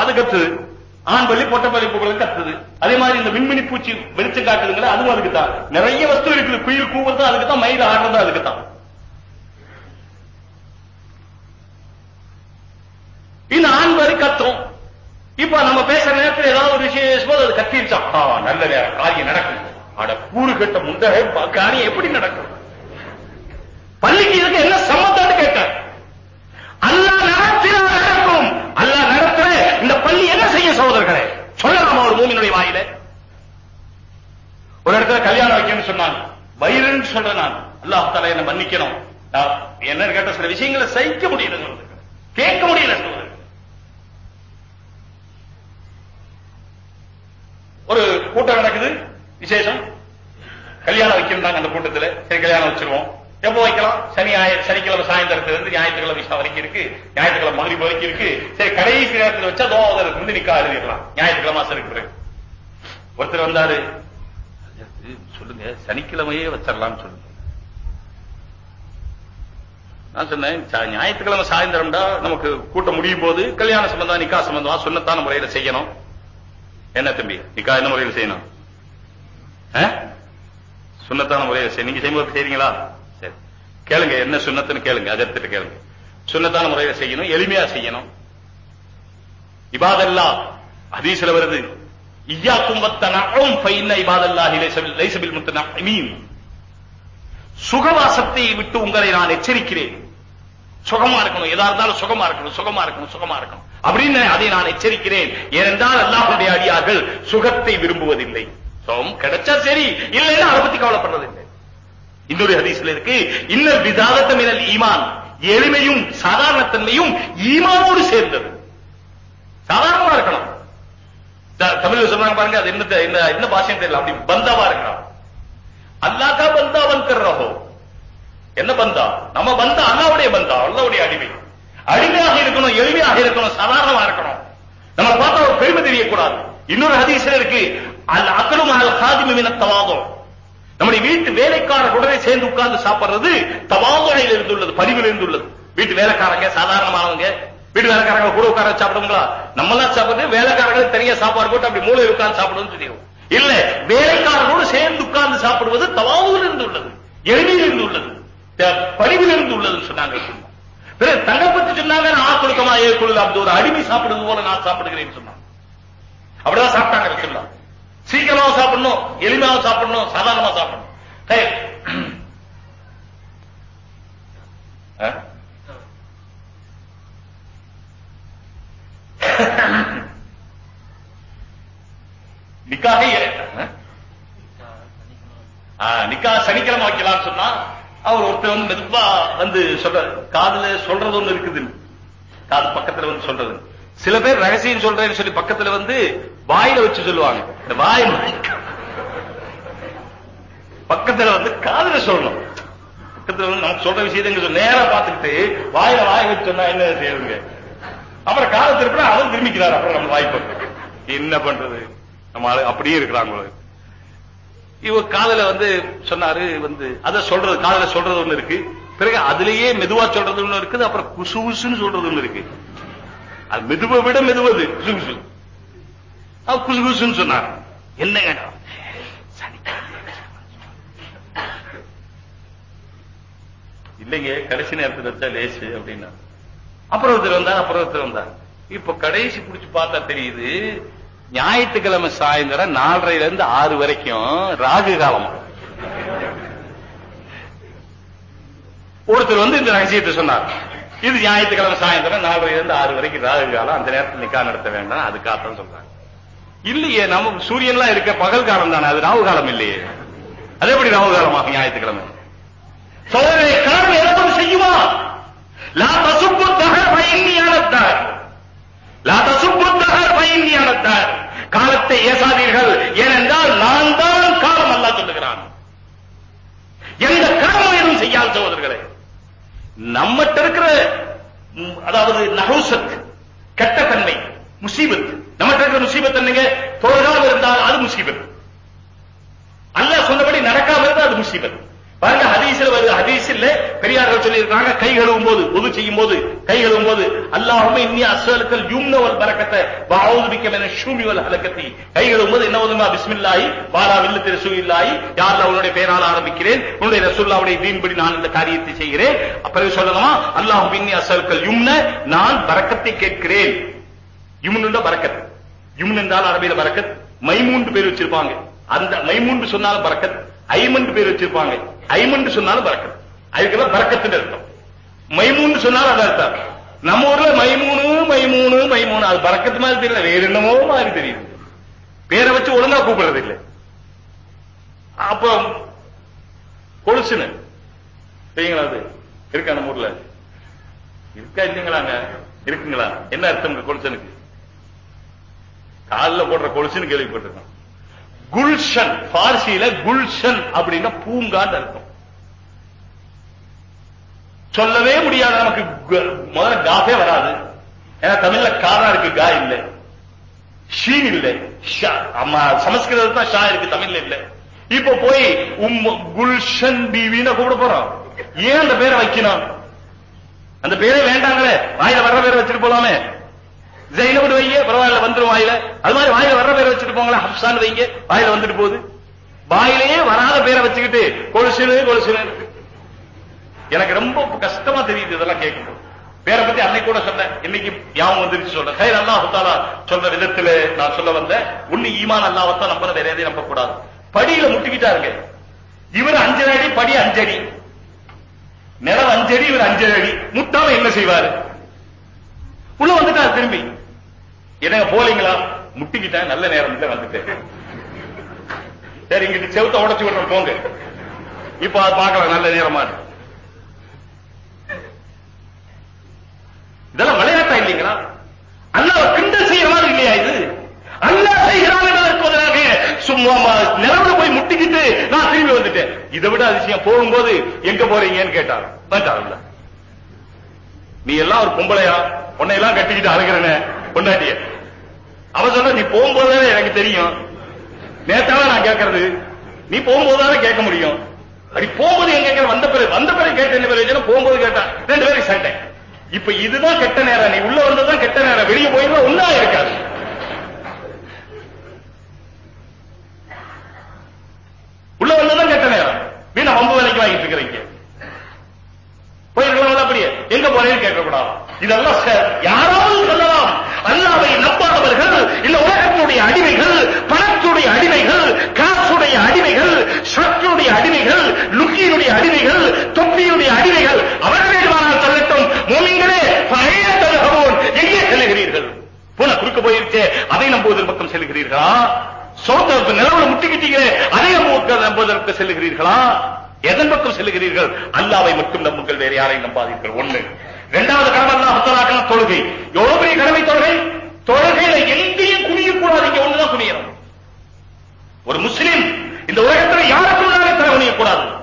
அது கத்துது. ஆண் பள்ளி பொட்ட பள்ளி கூப்பிடுறது கத்துது. அதே மாதிரி இந்த மின்மினி பூச்சி வெளிச்சம் காட்டுதுங்களா அதுவும் அதுக்கு தான் நிறைய வஸ்து இருக்குது. குயில் கூவுறது அதுக்கு தான் மயில் ஆடுறது அதுக்கு தான் இந்த ஆண் பலி கத்தும். இப்ப நம்ம பேசுற நேரத்துல ஏதாவது ஒரு விஷயம் பேசும்போது அது கத்திருச்சான் நல்ல நேரம். காரியம் நடக்கும். அட கூறு கட்ட முந்தகை காரியம் எப்படி நடக்கும்? பள்ளிக்கு இதுக்கு என்ன சம்பந்தம்னு கேட்டார். அல்லாஹ் நடத்தினா நடக்கும். அல்லா நடத்துற இந்த பள்ளி என்ன செய்ய சகோதரர்களே? சொல்லலாமா ஒரு மூமினுடைய வாயில? ஒரு இடத்துல கல்யாணம் வைக்கணும்னு சொன்னாங்க வயிறுன்னு சொல்றேன் நான். அல்லாஹ் தலை என்ன மன்னிக்கணும். என்ன கேட்ட சில விஷயங்களை சகிக்க முடியல கேட்க முடியல சொல்றேன். ஒரு கூட்டம் நடக்குது. விசேஷம். கல்யாணம் வைக்கிறாங்க அந்த கூட்டத்துல. சரி கல்யாணம் வச்சிருவோம். எப்போ வைக்கலாம்? சனி ஞாயிறு சனிக்கிழமை சாயந்தரத்துல இருந்து ஞாயிற்றுக்கிழமை விஷயம் வரைக்கும் இருக்கு. ஞாயிற்றுக்கிழமை மகிழ்ச்சி வரைக்கும் இருக்கு. சரி கடைசி நேரத்தில் வச்சா தோதருக்கு வந்து நிக்கா எழுதிடலாம் ஞாயிற்றுக்கிழமை அசருக்கு பிறகு. ஒருத்தர் வந்தாரு. சொல்லுங்க சனிக்கிழமையே வச்சிடலாம் சொல்லுங்க. நான் சொன்னேன் ஞாயிற்றுக்கிழமை சாயந்தரம்டா நமக்கு கூட்டம் முடியும் போது கல்யாண சம்பந்தம் நிக்கா சம்பந்தமா சொன்னத்தான முறையில செய்யணும். என்ன தம்பி? நிக்கா என்ன முறையில் செய்யணும்? சுண்ணத்தான முறையில் செய்ய நீங்க செய்யும்போது செய்றீங்களா? சரி. கேளுங்க என்ன சுண்ணத்துன்னு கேளுங்க. அதை எடுத்துட்டு கேளுங்க. சுண்ணத்தான முறையில செய்யணும் எளிமையா செய்யணும். இபாதல்லா. ஹதீஸ்ல வருது. இய்யாக்கும் வத்தனஉம் ஃபைன்ன இபாதல்லாஹி லைஸ பில் முத்தனஇமீன் சுகவாசத்தை விட்டு உங்களை நான் எச்சரிக்கிறேன். சுகமா இருக்கணும். எதா இருந்தாலும் சுகமா இருக்கணும் சுகமா இருக்கணும் சுகமா இருக்கணும். அப்படின்னு அதை நான் எச்சரிக்கிறேன். ஏனென்றால் அல்லாஹுடைய அடியார்கள் சுகத்தை விரும்புவதில்லை. சுகம் கிடைச்சா சரி இல்லைன்னா அதை பத்தி கவலைப்படுறதில்லை. இன்னொரு ஹதீஸ்ல இருக்கு இன்னல் விதாதத்த மினல் ஈமான். எளிமையும் சாதாரணத்தன்மையும் ஈமானோடு சேர்ந்தது. சாதாரணமா இருக்கணும். த- தமிழ்ல சொல்றாங்க பாருங்க அது என்ன என்ன என்ன பாஷைன்னு தெரியல அப்படி பந்தாவா இருக்கலாம் அல்லாஹ் கா பந்தா பன்கர் ரஹோ என்ன பந்தா? நம்ம பந்தா அல்லாவுடைய பந்தா அல்லாவுடைய அடிமை. அடிமையாக இருக்கணும் எளிமையாக இருக்கணும் சாதாரணமா இருக்கணும். நம்ம பார்த்தா ஒரு பெருமை தெரியக்கூடாது. இன்னொரு ஹதீஸ்ல இருக்கு அல் அக்கலும் அல் காதிமி மின தவாதம் நம்முடைய வீட்டு வேலைக்காரர்களுடனே சேர்ந்து உட்கார்ந்து சாப்பிடுறது தவாதுறையில் இருந்துள்ளது பதிவில் இருந்துள்ளது வீட்டு வேலைக்காரங்க சாதாரணமானவங்க வீட்டு வேலைக்காரங்க கூட உட்கார சாப்பிடுங்களா நம்ம எல்லாம் சாப்பிடுறது வேலைக்காரங்களுக்கு தனியா சாப்பாடு போட்டு அப்படி மூளை உட்கார்ந்து சாப்பிடுன்னு தெரியும். இல்ல வேலைக்காரர்களோடு சேர்ந்து உட்கார்ந்து சாப்பிடுவது தவாவில் இருந்து உள்ளது எளிமையில் இருந்து உள்ளது த- பணிவில் இருந்து உள்ளதுன்னு சொன்னாங்க. பிறகு தங்க பத்தி சொன்னாங்க நான் கொடுக்கமா? ஏ குழு அப்படி ஒரு அடிமை சாப்பிடுவது போல நான் சாப்பிடுகிறேன்னு சொன்னாங்க அப்படிதான் சாப்பிட்டாங்க ரசூல்லா சீக்கிரமா சாப்பிடணும் எளிமையாக சாப்பிடணும் சாதாரணமா சாப்பிடணும்? நிக்காக நிக்கா சனிக்கிழமை வைக்கலாம்னு சொன்னா அவர் ஒருத்தர் வந்து மெதுவா வந்து சொல்ற காதுல சொல்றது ஒண்ணு இருக்குது. காது பக்கத்துல வந்து சொல்றது. சில பேர் ரகசியம் சொல்றேன்னு சொல்லி பக்கத்துல வந்து வாயில வச்சு சொல்லுவாங்க. இந்த வாய் பக்கத்துல வந்து காதுல சொல்லணும். பக்கத்துல வந்து நமக்கு சொல்ற விஷயத்தை எங்க சொல்லு. நேரா பார்த்துக்கிட்டு வாயில வாய் வச்சு சொன்னா என்ன செய்யுங்க அப்புறம் காதை திருப்பினா அவன் திரும்பிக்கிறார். அப்புறம் நம்ம வாய்ப்பு என்ன பண்றது? நம்ம அப்படியே இருக்கிறாங்க இவர் காதல வந்து சொன்னாரு வந்து அத சொல்றது காதல சொல்றது ஒண்ணு இருக்கு. பிறகு அதுலயே மெதுவா சொல்றது ஒண்ணு இருக்குது அப்புறம் குசு குசுன்னு சொல்றது ஒண்ணு இருக்கு. அது மெதுவை விட மெதுவது. குசு குசு. அவ குசு குசுன்னு சொன்னார். என்னங்க இல்லைங்க கடைசி நேரத்தில் வச்சா லேசு அப்படின்னா. அப்புறம் ஒருத்தர் வந்தார் அப்புறம் ஒருத்தர் வந்தார் இப்ப கடைசி புடிச்சு பார்த்தா தெரியுது ஞாயிற்றுக்கிழமை சாயந்தரம் நாலரைல இருந்து ஆறு வரைக்கும் ராகு காலம். ஒருத்தர் வந்து இந்த ரகசியத்தை சொன்னார். இது ஞாயிற்றுக்கிழமை சாயந்தரம் நாலரை இருந்து ஆறு வரைக்கும் ராகு காலம். அந்த நேரத்தில் நிக்கா நடத்த வேண்டாம். அதுக்காகத்தான் சொல்றாங்க. இல்லையே நம்ம சூரியன்லாம் இருக்க பகல் காலம் தானே. அது ராகு காலம் இல்லையே. அது எப்படி ராகு காலமாகும் ஞாயிற்றுக்கிழமை? சோதனை காரணம் எதாவது செய்யுமா? லா தசுப்பு தகர் பயன்னியானத்தார். லா தசுப்பு தகர் காலத்தை ஏசாதீர்கள். ஏனென்றால் நான் தான் காலம் அல்லா சொல்லுகிறான். எந்த காரணம் எதுவும் செய்யாத சகோதரர்களே நம்மகிட்ட இருக்கிற அதாவது நகூசத் கெட்ட தன்மை முசீபத். நம்மகிட்ட இருக்கிற முசீபத் என்னங்க? தொழுகாம இருந்தால் அது முசீபத். அல்லாஹ் சொன்னபடி நடக்காம இருந்தால் அது முசீபத். பாருங்க ஹதீஸ்ல வருது. ஹதீஸ்ல பெரியார்கள் சொல்லியிருக்காங்க கை கழுவும் போது உது செய்யும் போது கை கழுவும் போது அல்லாஹுமே இன்னி அஸ்வலுக்கல் யூம்ன வல் பரக்கத்தை வஅஊது பிக்க மின ஷூமி வல் ஹலக்கத்தி. கை கழுவும் போது என்ன ஒதுமா பிஸ்மில்லாயி வாலா வில்லு ரசூலில்லாஹி இல்லாயி அல்லாஹ் அவனுடைய பெயரால் ஆரம்பிக்கிறேன் உன்னுடைய ரசுல்லாவுடைய தீன்படி நான் இந்த காரியத்தை செய்கிறேன். பிறகு சொல்லலாம் அல்லாஹும் இன்னி அஸ்வலுக்கல் யும்ன நான் பரக்கத்தை கேட்கிறேன். யும்னுண்ட பரக்கத். யும்ன் என்றால் அரபியில பரக்கத். மைமூன்று பேர் வச்சிருப்பாங்க. அந்த மைமூன்று சொன்னாலும் பரக்கத். ஐமன் பேர் வச்சிருப்பாங்க. ஐமன் சொன்னாலும் பறக்கம். அதுக்கெல்லாம் பரக்கத்துன்னு அர்த்தம். மைமூன்னு சொன்னாலும் அது அர்த்தம். நம்ம ஊர்ல மைமூணு மைமூணு மைமூணு அது பறக்கத்து மாதிரி தெரியல. வேற என்னமோ மாதிரி தெரியுது. பேரை வச்சு ஒழுங்கா கூப்பிடுறது இல்லை. அப்ப கொலுசுன்னு. சரிங்களா அது? இருக்கா நம்ம ஊர்ல? இருக்கா இல்லைங்களாங்க இருக்குங்களா? என்ன அர்த்தம் கொலுசனுக்கு? காலில் போடுற கொலுசுன்னு கேள்விப்பட்டிருக்கோம். குல்ஷன் பார்சியில குல்ஷன் அப்படின்னா பூங்கான்னு இருக்கும் சொல்லவே முடியாது நமக்கு முதல்ல காஃபே வராது. ஏன்னா தமிழ்ல காரா இருக்கு கா இல்ல. ஷீன் இல்ல. ஷா. அம்மா சமஸ்கிருதத்துல தான் ஷா இருக்கு தமிழ்ல இல்ல. இப்ப போய் உம் குல்ஷன் பிவின்னு கூப்பிட போறோம். ஏன் அந்த பேரை வைக்கணும்? அந்த பேரே வேண்டாங்களே? வாயில வர்ற பேரை வச்சுட்டு போலாமே. ஜெயினபு வைங்க பரவாயில்ல வந்துரும் வாயில. அது மாதிரி வாயில வர்ற பேரை வச்சுட்டு போங்களேன் ஹப்சான் வைங்க. வாயில வந்துட்டு போகுது. வாயிலேயே வராத பேரை வச்சுக்கிட்டு கொலுசுன்னு கொலுசுன்னு எனக்கு ரொம்ப கஷ்டமா தெரியுது இதெல்லாம் கேட்கும்போது. பேரை பத்தி அன்னைக்கு கூட சொன்னேன். இன்னைக்கு ஞாபகம் வந்துருச்சு சொல்றேன். ஹைர் நல்லா தாலா சொல்ற விதத்துல நான் சொல்ல வந்தேன் உன்னி ஈமான் அல்லாஹ்தான் நம்புற வேற எதையும் நம்ப கூடாது படியில முட்டிக்கிட்டாருங்க. இவர் அஞ்சரை அடி படி அஞ்சடி. நிலம் அஞ்சடி இவர் அஞ்சரை அடி. முட்டாம என்ன செய்வாரு? உள்ள வந்துட்டார் திரும்பி. என்னங்க போலீங்களா? முட்டிக்கிட்டேன் நல்ல நேரம் இல்லை வந்துட்டேன். சரி இங்கிட்டு செவுத்த உடைச்சு விடுறோம் போங்க. இப்ப அது பார்க்கலாம் நல்ல நேரமா இருக்கு இதெல்லாம் விளையாட்டா இல்லைங்களா? அல்லாஹ் கிண்டல் செய்யற மாதிரி இல்லையா இது? அல்லாஹ் செய்கிறான் என்பதற்கு சும்மா ம- நிலவுல போய் முட்டிக்கிட்டு நான் திரும்பி வந்துட்டேன். இதை விட அதிசயம் போகும்போது எங்க போறீங்கன்னு கேட்டார். நீ எல்லாம் ஒரு பொம்பளையா? உன்னை எல்லாம் கட்டிக்கிட்டு அழுகிறன. பொண்டாட்டிய. அவ சொல்ற நீ போகும்போதே எனக்கு தெரியும். நேத்தால நான் கேட்கறது நீ போகும்போதானே கேட்க முடியும். அப்படி போகும்போது எங்க கேட்கற? வந்த பிறகு வந்த பிறகு கேட்ட என்ன பிறகு போகும்போது கேட்டான் ரெண்டு பேரும் சண்டை. இப்ப இதுதான் கெட்ட நேரம். நீ உள்ள வந்ததுதான் கெட்ட நேரம். வெளியே போயிருந்தா ஒன்னா இருக்காது. உள்ள வந்ததுதான் கெட்ட நேரம். வீணா வம்பு வேலைக்கு வாங்கிட்டு இருக்கிறீங்க. போயிருக்கலாம் அப்படியே. எங்க போறேன்னு கேட்கக்கூடாது. இதெல்லாம் யாராவது சொல்லலாம். அல்லாவை நம்பாதவர்கள் இந்த உலகத்தினுடைய அடிமைகள் பணத்துடைய அடிமைகள் காசுடைய அடிமைகள் ஷர்ட்டுடைய அடிமைகள் லுக்கியினுடைய அடிமைகள் தொப்பியினுடைய அடிமைகள் அவர்கள் வேண்டுமானால் சொல்லட்டும் மோமிங்களே பழைய தலகவோன் எங்கே செல்லுகிறீர்கள்? போல குறுக்க போயிருச்சே அதை நம்புவதன் பக்கம் செல்லுகிறீர்களா? சோத்த நிலவுல முட்டிக்கிட்டீங்களே அதை நம்புவதற்கு நம்புவதற்கு செல்லுகிறீர்களா? எதன் பக்கம் செல்லுகிறீர்கள்? அல்லாவை மட்டும் நம்புங்கள் வேற யாரையும் நம்பாதீர்கள். ஒண்ணு இரண்டாவது கடமை அல்லாஹ் தஆலா தொழுகை. எவ்வளவு பெரிய கடமை தொழுகை? தொழுகையில எங்கேயும் குனியக்கூடாது. இங்க ஒண்ணுதான் குனியணும். ஒரு முஸ்லீம் இந்த உலகத்துல யாருக்கு முன்னாலே தலை குனியக்கூடாது.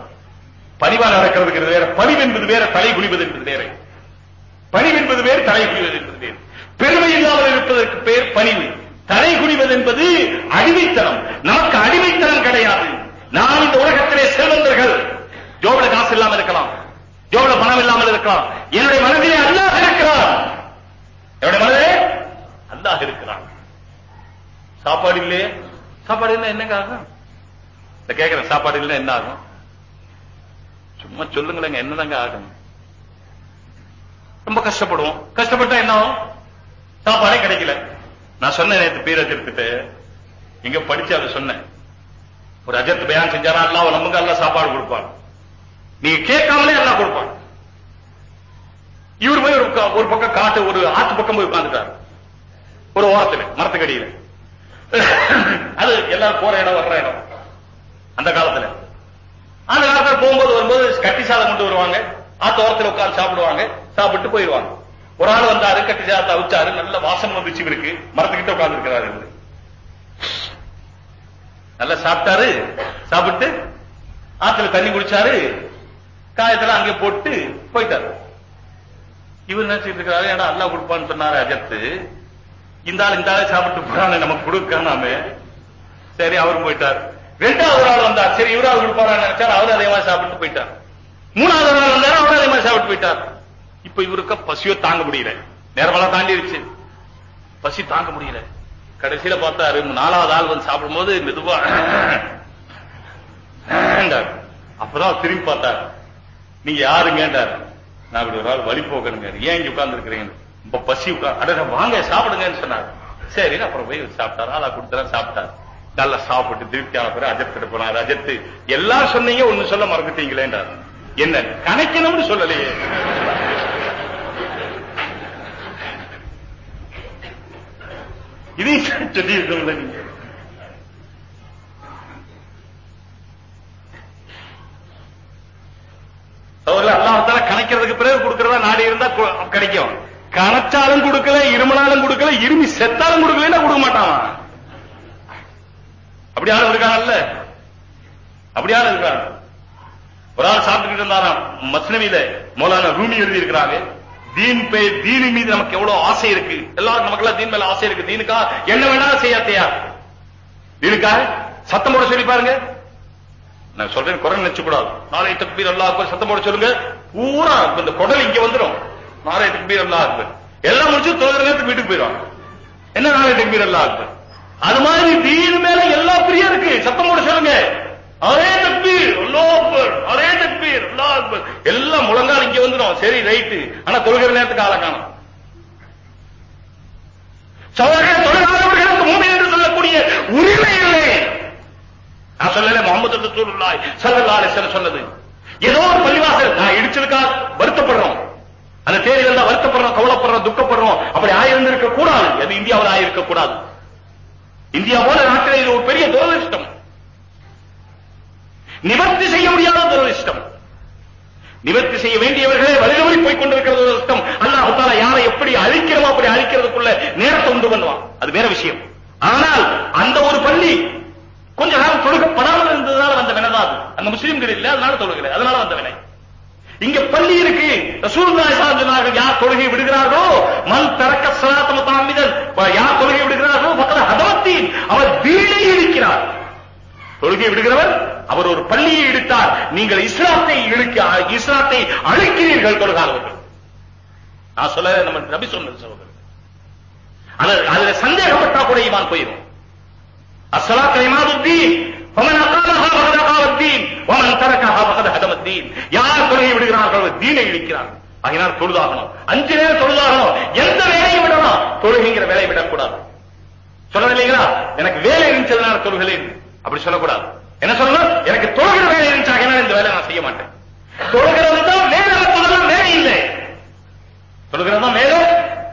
பணிவா நடக்கிறதுக்கு வேற பணிவு என்பது வேற தலை குனிவது என்பது வேற. பணிவு என்பது வேறு தலை குனிவது என்பது வேறு. பெருமை இல்லாமல் இருப்பதற்கு பேர் பணிவு. தலை குனிவது என்பது அடிமைத்தனம். நமக்கு அடிமைத்தனம் கிடையாது. நான் இந்த உலகத்திலே செல்வந்தர்கள். ஜோபல காசு இல்லாமல் இருக்கலாம். எவ்வளவு பணம் இல்லாமல் இருக்கலாம். என்னுடைய மனதிலே அல்லாஹ் இருக்கிறான். என்னுடைய மனதிலே அல்லாஹ் இருக்கிறான். சாப்பாடு இல்லையே? சாப்பாடு இல்ல என்னங்க ஆகும்? இந்த கேட்கிறேன் சாப்பாடு இல்ல என்ன ஆகும்? சும்மா சொல்லுங்களேங்க என்னதாங்க ஆகும்? ரொம்ப கஷ்டப்படுவோம். கஷ்டப்பட்டா என்ன ஆகும்? சாப்பாடே கிடைக்கல. நான் சொன்னேன் நேற்று பீர் அஜர்த்துட்டு இங்க படிச்சு அதை சொன்னேன். ஒரு அஜத் பயான் செஞ்சாரா அல்லாஹ் நமக்கு எல்லாம் சாப்பாடு கொடுப்பான். நீங்க கேட்காமலே எல்லாம் கொடுப்பான். இவர் போய் ஒரு ஒரு பக்கம் காட்டு ஒரு ஆத்து பக்கம் போய் உட்கார்ந்துட்டார். ஒரு ஓரத்துல மரத்துக்கடியில. அது எல்லாரும் போற இடம் வர்ற இடம். அந்த காலத்துல. அந்த காலத்துல போகும்போது வரும்போது கட்டி சாதம் கொண்டு வருவாங்க. ஆத்து ஓரத்துல உட்கார்ந்து சாப்பிடுவாங்க. சாப்பிட்டு போயிடுவாங்க. ஒரு ஆள் வந்தாரு கட்டி சாதத்தை அவிச்சாரு. நல்ல வாசம் வந்துச்சு இவருக்கு. மரத்துக்கிட்ட உட்கார்ந்து இருக்கிறாரு இவரு. நல்லா சாப்பிட்டாரு. சாப்பிட்டு ஆத்துல தண்ணி குடிச்சாரு. காயத்துல அங்கே போட்டு போயிட்டாரு இவர் நினைச்சிட்டு இருக்கிறாரு ஏன்னா அல்லா கொடுப்பான்னு சொன்னாரு அஜத்து இந்த ஆள் இந்த ஆளை சாப்பிட்டு போறானே நமக்கு கொடுக்கானாமே சரி அவர் போயிட்டார் ரெண்டாவது ஆள் வந்தார் சரி இவராவது கொடுப்பாரா நினைச்சார் அவர் அதே மாதிரி சாப்பிட்டு போயிட்டார் மூணாவது நாள் ஆள் வந்தார் அவரும் அதே மாதிரி சாப்பிட்டு போயிட்டார் இப்ப இவருக்கு பசியோ தாங்க முடியல நேரமெல்லாம் தாண்டிருச்சு பசி தாங்க முடியல கடைசியில பார்த்தாரு நாலாவது ஆள் வந்து சாப்பிடும்போது மெதுவா அப்பதான் திரும்பி பார்த்தார் நீங்க யாருங்கன்றார் நான் இப்படி ஒரு ஆள் வழி போக்கணுங்க ஏன் இங்க உட்கார்ந்து இருக்கிறீங்க ரொம்ப பசி உட்கார் அட வாங்க சாப்பிடுங்கன்னு சொன்னார். சரி அப்புறம் போய் சாப்பிட்டாரு. ஆளா கொடுத்தா சாப்பிட்டாரு. நல்லா சாப்பிட்டு திருப்தியான பிறகு அஜத் போனார். அஜத்து எல்லாம் சொன்னீங்க ஒண்ணு சொல்ல மறந்துட்டீங்களேன்றார். என்ன கணக்கணும்னு சொல்லலையே. இதையும் சொல்லி இருக்கோம்ல நீங்க. கிடைக்கும். கணச்சாலும் கொடுக்கல இருமனாலும் கொடுக்கல இருமி செத்தாலும் கொடுக்கலன்னா கொடுக்க மாட்டான். அப்படி ஆள் இருக்காங்கல்ல? அப்படி ஆள் இருக்காங்க. ஒரு ஆள் சாப்பிட்டுக்கிட்டு இருந்தாராம் மஸ்னவியில. மௌலான ரூமி எழுதி இருக்கிறாங்க தீன் பே தீனு மீது நமக்கு எவ்வளவு ஆசை இருக்கு. எல்லாரும் நமக்கு எல்லாம் தீன் மேல ஆசை இருக்கு. தீனுக்கா? என்ன வேணாலும் செய்ய தயார் தீனுக்கா? சத்தம் போட சொல்லி பாருங்க. நான் சொல்றேன் குரல் நினைச்சு கூடாது நாளை தப்பீர் எல்லா சத்தம் போட சொல்லுங்க. பூரா இந்த குடல் இங்க வந்துடும் நாளை தக்பீர் அல்லாஹ் அக்பர். எல்லாம் முடிச்சு தொழுகிற நேரத்துக்கு வீட்டுக்கு போயிடும் என்ன நாளை தக்பீர் அல்லாஹ் அக்பர்? அது மாதிரி தீன் மேல எல்லா பிரியம் இருக்கு. சத்தம் போட சொல்லுங்க. அரே தக்பீர் அல்லாஹ் அக்பர் அரே தக்பீர் அல்லாஹ் அக்பர். எல்லாம் முழங்கால் இங்க வந்துடும். சரி ரைட்டு ஆனா தொழுகிற நேரத்துக்கு ஆள காணும். சோழர்கள் தொழிலாளர்களுக்கு மூமி என்று சொல்லக்கூடிய உரிமை இல்லை. நான் சொல்லல முகமது ரசூலுல்லாஹி ஸல்லல்லாஹு அலைஹி வஸல்லம் சொன்னது. ஏதோ ஒரு பள்ளிவாசல் நான் இடிச்சிருக்கா வருத்தப்படுறோம். அந்த தேதியில தான் வருத்தப்படுறோம் கவலைப்படுறோம் துக்கப்படுறோம். அப்படி ஆயிருந்திருக்க கூடாது. அது இந்தியாவில் ஆயிருக்க கூடாது இந்தியா போல நாட்டில் இது ஒரு பெரிய துரதிருஷ்டம். நிவர்த்தி செய்ய முடியாத துரதிருஷ்டம். நிவர்த்தி செய்ய வேண்டியவர்களே வலிதவறி போய் கொண்டிருக்கிறது துரதிருஷ்டம். அல்லாஹ் தாலா யாரை எப்படி அழிக்கிறோமோ அப்படி அழிக்கிறதுக்குள்ள நேரத்தை உண்டு பண்ணுவான். அது வேற விஷயம். ஆனால் அந்த ஒரு பள்ளி கொஞ்ச காலம் தொழுகப்படாமல் இருந்ததுனால வந்த வினைதான் அது. அந்த முஸ்லீம்கள் இல்ல அதனால தொழுகிறேன் அதனால வந்த வினை. இங்க பள்ளி இருக்கு ரசூலுல்லாஹி ஸல்லல்லாஹு அலைஹி வஸல்லம் யார் தொழுகை விடுகிறார்களோ மன் தரக்க ஸலாத்த முத்தஅம்மிதன் யார் தொழுகை விடுகிறார்களோ ஃபக்கத் ஹதமத்தீன் அவர் தீனை இடிக்கிறார் தொழுகை விடுகிறவர் அவர் ஒரு பள்ளியை இடித்தார் நீங்கள் இஸ்லாத்தை இழுக்க இஸ்லாத்தை அழிக்கிறீர்கள் தொழுகாதவர்கள் நான் சொல்ல நம்ம நபி சொன்னது சகோதரர் அது அதுல சந்தேகப்பட்டா கூட ஈமான் போயிடும் الصلاة عماد الدين ومن أقامها فقد أقام الدين ومن تركها فقد هدم الدين யார் தொழுகை விடுகிறார்கள் தீனை இழிக்கிறார்கள் ஆகினால் தொழுதாகணும். அஞ்சு நேரம் தொழுதாகணும். எந்த வேலையும் விடணும் தொழுகைங்கிற வேலையை விடக்கூடாது. சொல்லணும் இல்லைங்களா எனக்கு வேலை இருந்துச்சதுனால தொழுகலை அப்படி சொல்லக்கூடாது. என்ன சொல்லணும்? எனக்கு தொழுகிற வேலை இருந்துச்சாக இந்த வேலை நான் செய்ய மாட்டேன். தொழுகிறது தான் வேலை மற்றதெல்லாம் வேலை இல்லை. தொழுகிறது தான் வேலை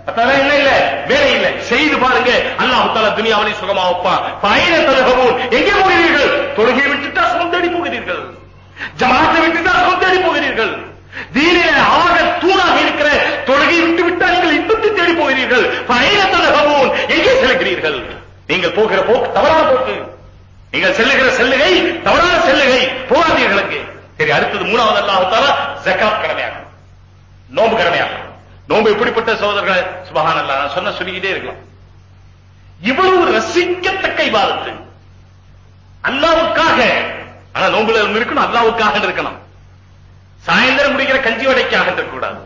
மற்றதெல்லாம் என்ன இல்ல? வேலை இல்லை. செய்து பாருங்க. அல்லாஹ் தாலா துனியாவிலே சுகமா வைப்பான். பயண தலகவும் எங்கே போகிறீர்கள்? தொழுகை விட்டுட்டா சொந்தடி போகிறீர்கள். ஜமாத்தை விட்டுட்டா தீனில ஆக தூணாக இருக்கிற தொழுகை விட்டு விட்டால் நீங்கள் இன்பத்தை தேடி போகிறீர்கள். பயண எங்கே செல்கிறீர்கள்? நீங்கள் போகிற போக்கு தவறான போக்கு. நீங்கள் செல்லுகிற செல்லுகை தவறான செல்லுகை. போகாதீர்கள் அங்கே. சரி அடுத்தது மூணாவது அல்லாஹால ஜக்காத் கடமையாகும் நோம்பு கடமையாகும் நோம்பு எப்படிப்பட்ட சகோதரர்கள் சுபகான் அல்லா நான் சொன்ன சொல்லிக்கிட்டே இருக்கலாம். இவ்வளவு ரசிக்கத்தக்க இவாதத்து அல்லாவுக்காக. ஆனா நோம்புல இருக்கணும் அல்லாவுக்காக இருக்கணும். சாயந்தரம் முடிக்கிற கஞ்சி வடைக்காக இருக்கக்கூடாது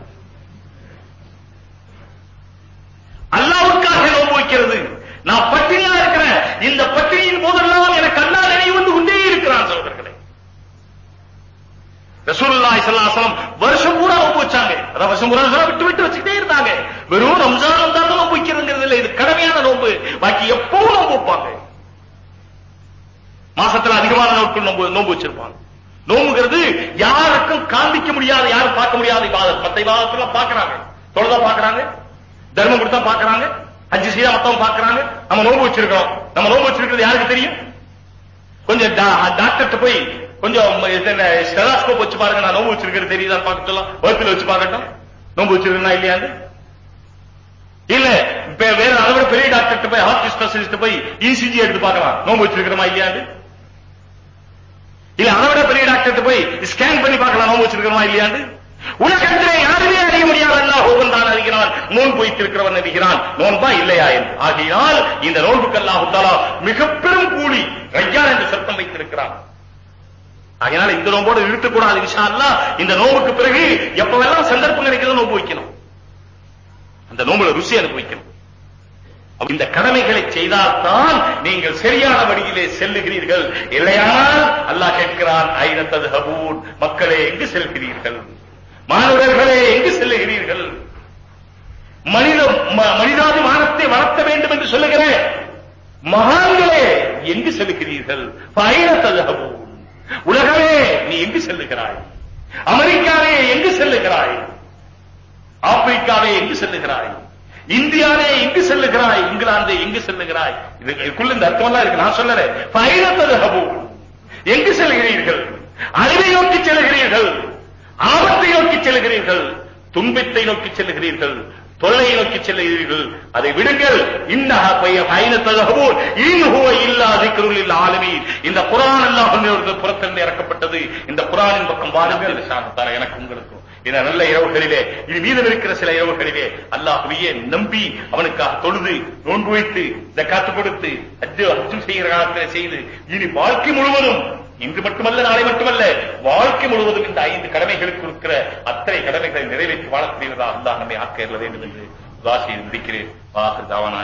அல்லாவுக்காக நோம்பு வைக்கிறது. நான் பட்டினியா இருக்கிறேன். இந்த பட்டினியின் போதெல்லாம் எனக்கு கண்ணா நினைவு வந்து கொண்டே இருக்கிறான் சகோதரர்களே. ரசூலுல்லாஹி ஸல்லல்லாஹு அலைஹி வஸல்லம் வருஷம் பூரா நோம்பு வச்சாங்க. வருஷம் பூரா விட்டு விட்டு வச்சுக்கிட்டே இருந்தாங்க. வெறும் ரம்ஜான் வந்தா தான் நோம்பு வைக்கிறதுங்கிறது இல்லை. இது கடமையான நோம்பு பாக்கி எப்பவும் நோம்பு வைப்பாங்க. மாசத்துல அதிகமான நாட்கள் நோம்பு நோம்பு வச்சிருப்பாங்க. நோம்புங்கிறது யாருக்கும் காண்பிக்க முடியாத யாரும் பார்க்க முடியாத. இபாதத் மத்த இபாதத்துல பாக்குறாங்க தொழுதா பாக்குறாங்க தர்மம் கொடுத்தா பாக்குறாங்க அஞ்சு செய்தா மத்தவங்க பாக்குறாங்க நம்ம நோம்பு வச்சிருக்கோம் நம்ம நோம்பு வச்சிருக்கிறது யாருக்கு தெரியும்? கொஞ்சம் டாக்டர்கிட்ட போய் கொஞ்சம் ஸ்டெலாஸ்கோப் வச்சு பாருங்க. நான் நோம்பு வச்சிருக்கிறது தெரியுதா பார்க்க சொல்லலாம் வகுப்பில் வச்சு பார்க்கட்டும். நோம்பு வச்சிருக்கா இல்லையாது இல்ல வேற அதை விட பெரிய டாக்டர் போய் ஹார்ட் ஸ்பெஷலிஸ்ட் போய் இசிஜி எடுத்து பார்க்கலாம். நோம்பு வச்சிருக்கிறோமா இல்லையாது இல்ல அதை விட பெரிய டாக்டர் போய் ஸ்கேன் பண்ணி பார்க்கலாம் நோம்பு வச்சிருக்கிறோமா இல்லையாண்டு? உலகத்திலே யாருமே அறிய முடியாத அல்லாஹ் ஒவ்வொரு தான் அறிகிறான். நோன்பு வைத்திருக்கிறவன் அறிகிறான். நோன்பா இல்லையா என்று. ஆகையால் இந்த நோன்புக்கு அல்லாஹ் தாலா மிக பெரும் கூலி ரையான் என்று சத்தம் வைத்திருக்கிறான். அதனால இந்த நோம்போடு இழுத்துக்கூடாது விஷயம் அல்லா இந்த நோம்புக்கு பிறகு எப்பவெல்லாம் சந்தர்ப்பம் கிடைக்கிறதோ நோம்பு வைக்கணும். அந்த நோம்புல ருசி அனுபவிக்கணும். இந்த கடமைகளை செய்தால்தான் நீங்கள் சரியான வழியிலே செல்லுகிறீர்கள். இல்லையானால் அல்லாஹ் கேட்கிறான் ஐநத்தது ஹபூன் மக்களே எங்கு செல்கிறீர்கள்? மாணவர்களே எங்கு செல்லுகிறீர்கள்? மனித மனிதாபிமானத்தை வளர்த்த வேண்டும் என்று சொல்லுகிற மகான்களே எங்கு செல்லுகிறீர்கள்? ஐநத்தது ஹபூன் உலகமே நீ எங்கு செல்லுகிறாய்? அமெரிக்காவே எங்கு செல்லுகிறாய்? ஆப்பிரிக்காவே எங்கு செல்லுகிறாய்? இந்தியாவே எங்கு செல்லுகிறாய் இங்கிலாந்து எங்கு செல்லுகிறாய். இதுக்குள்ள இந்த அர்த்தமெல்லாம் இருக்கு. நான் சொல்லறேன். பயணத்தது ஹபு எங்கு செல்கிறீர்கள்? அறிவை நோக்கி செல்கிறீர்கள். ஆபத்தை நோக்கி செல்கிறீர்கள். துன்பத்தை நோக்கி செல்கிறீர்கள். தொல்லையை நோக்கி செல்கிறீர்கள். அதை விடுங்கள். இன்னஹா பைய பயன தகவூர் இல்லா இந்த குரான் எல்லாம் புறத்திலிருந்து இறக்கப்பட்டது. இந்த குரானின் பக்கம் வாருங்கள். எனக்கு உங்களுக்கு இந்த நல்ல இரவுகளிலே இது மீதம் இருக்கிற சில இரவுகளிலே அல்லாஹுவையே நம்பி அவனுக்காக தொழுது நோன்பு வைத்து காத்து கொடுத்து அஜு அச்சு செய்கிற காலத்தில் செய்து இனி வாழ்க்கை முழுவதும் இன்று மட்டுமல்ல நாளை மட்டுமல்ல வாழ்க்கை முழுவதும் இந்த ஐந்து கடமைகளுக்கு இருக்கிற அத்தனை கடமைகளை நிறைவேற்றி வாழக்கூடியதாக அல்லாஹ் நம்மை ஆக்க வேண்டும் என்று துவா முடிக்கிறேன். வாக்கு தாவானா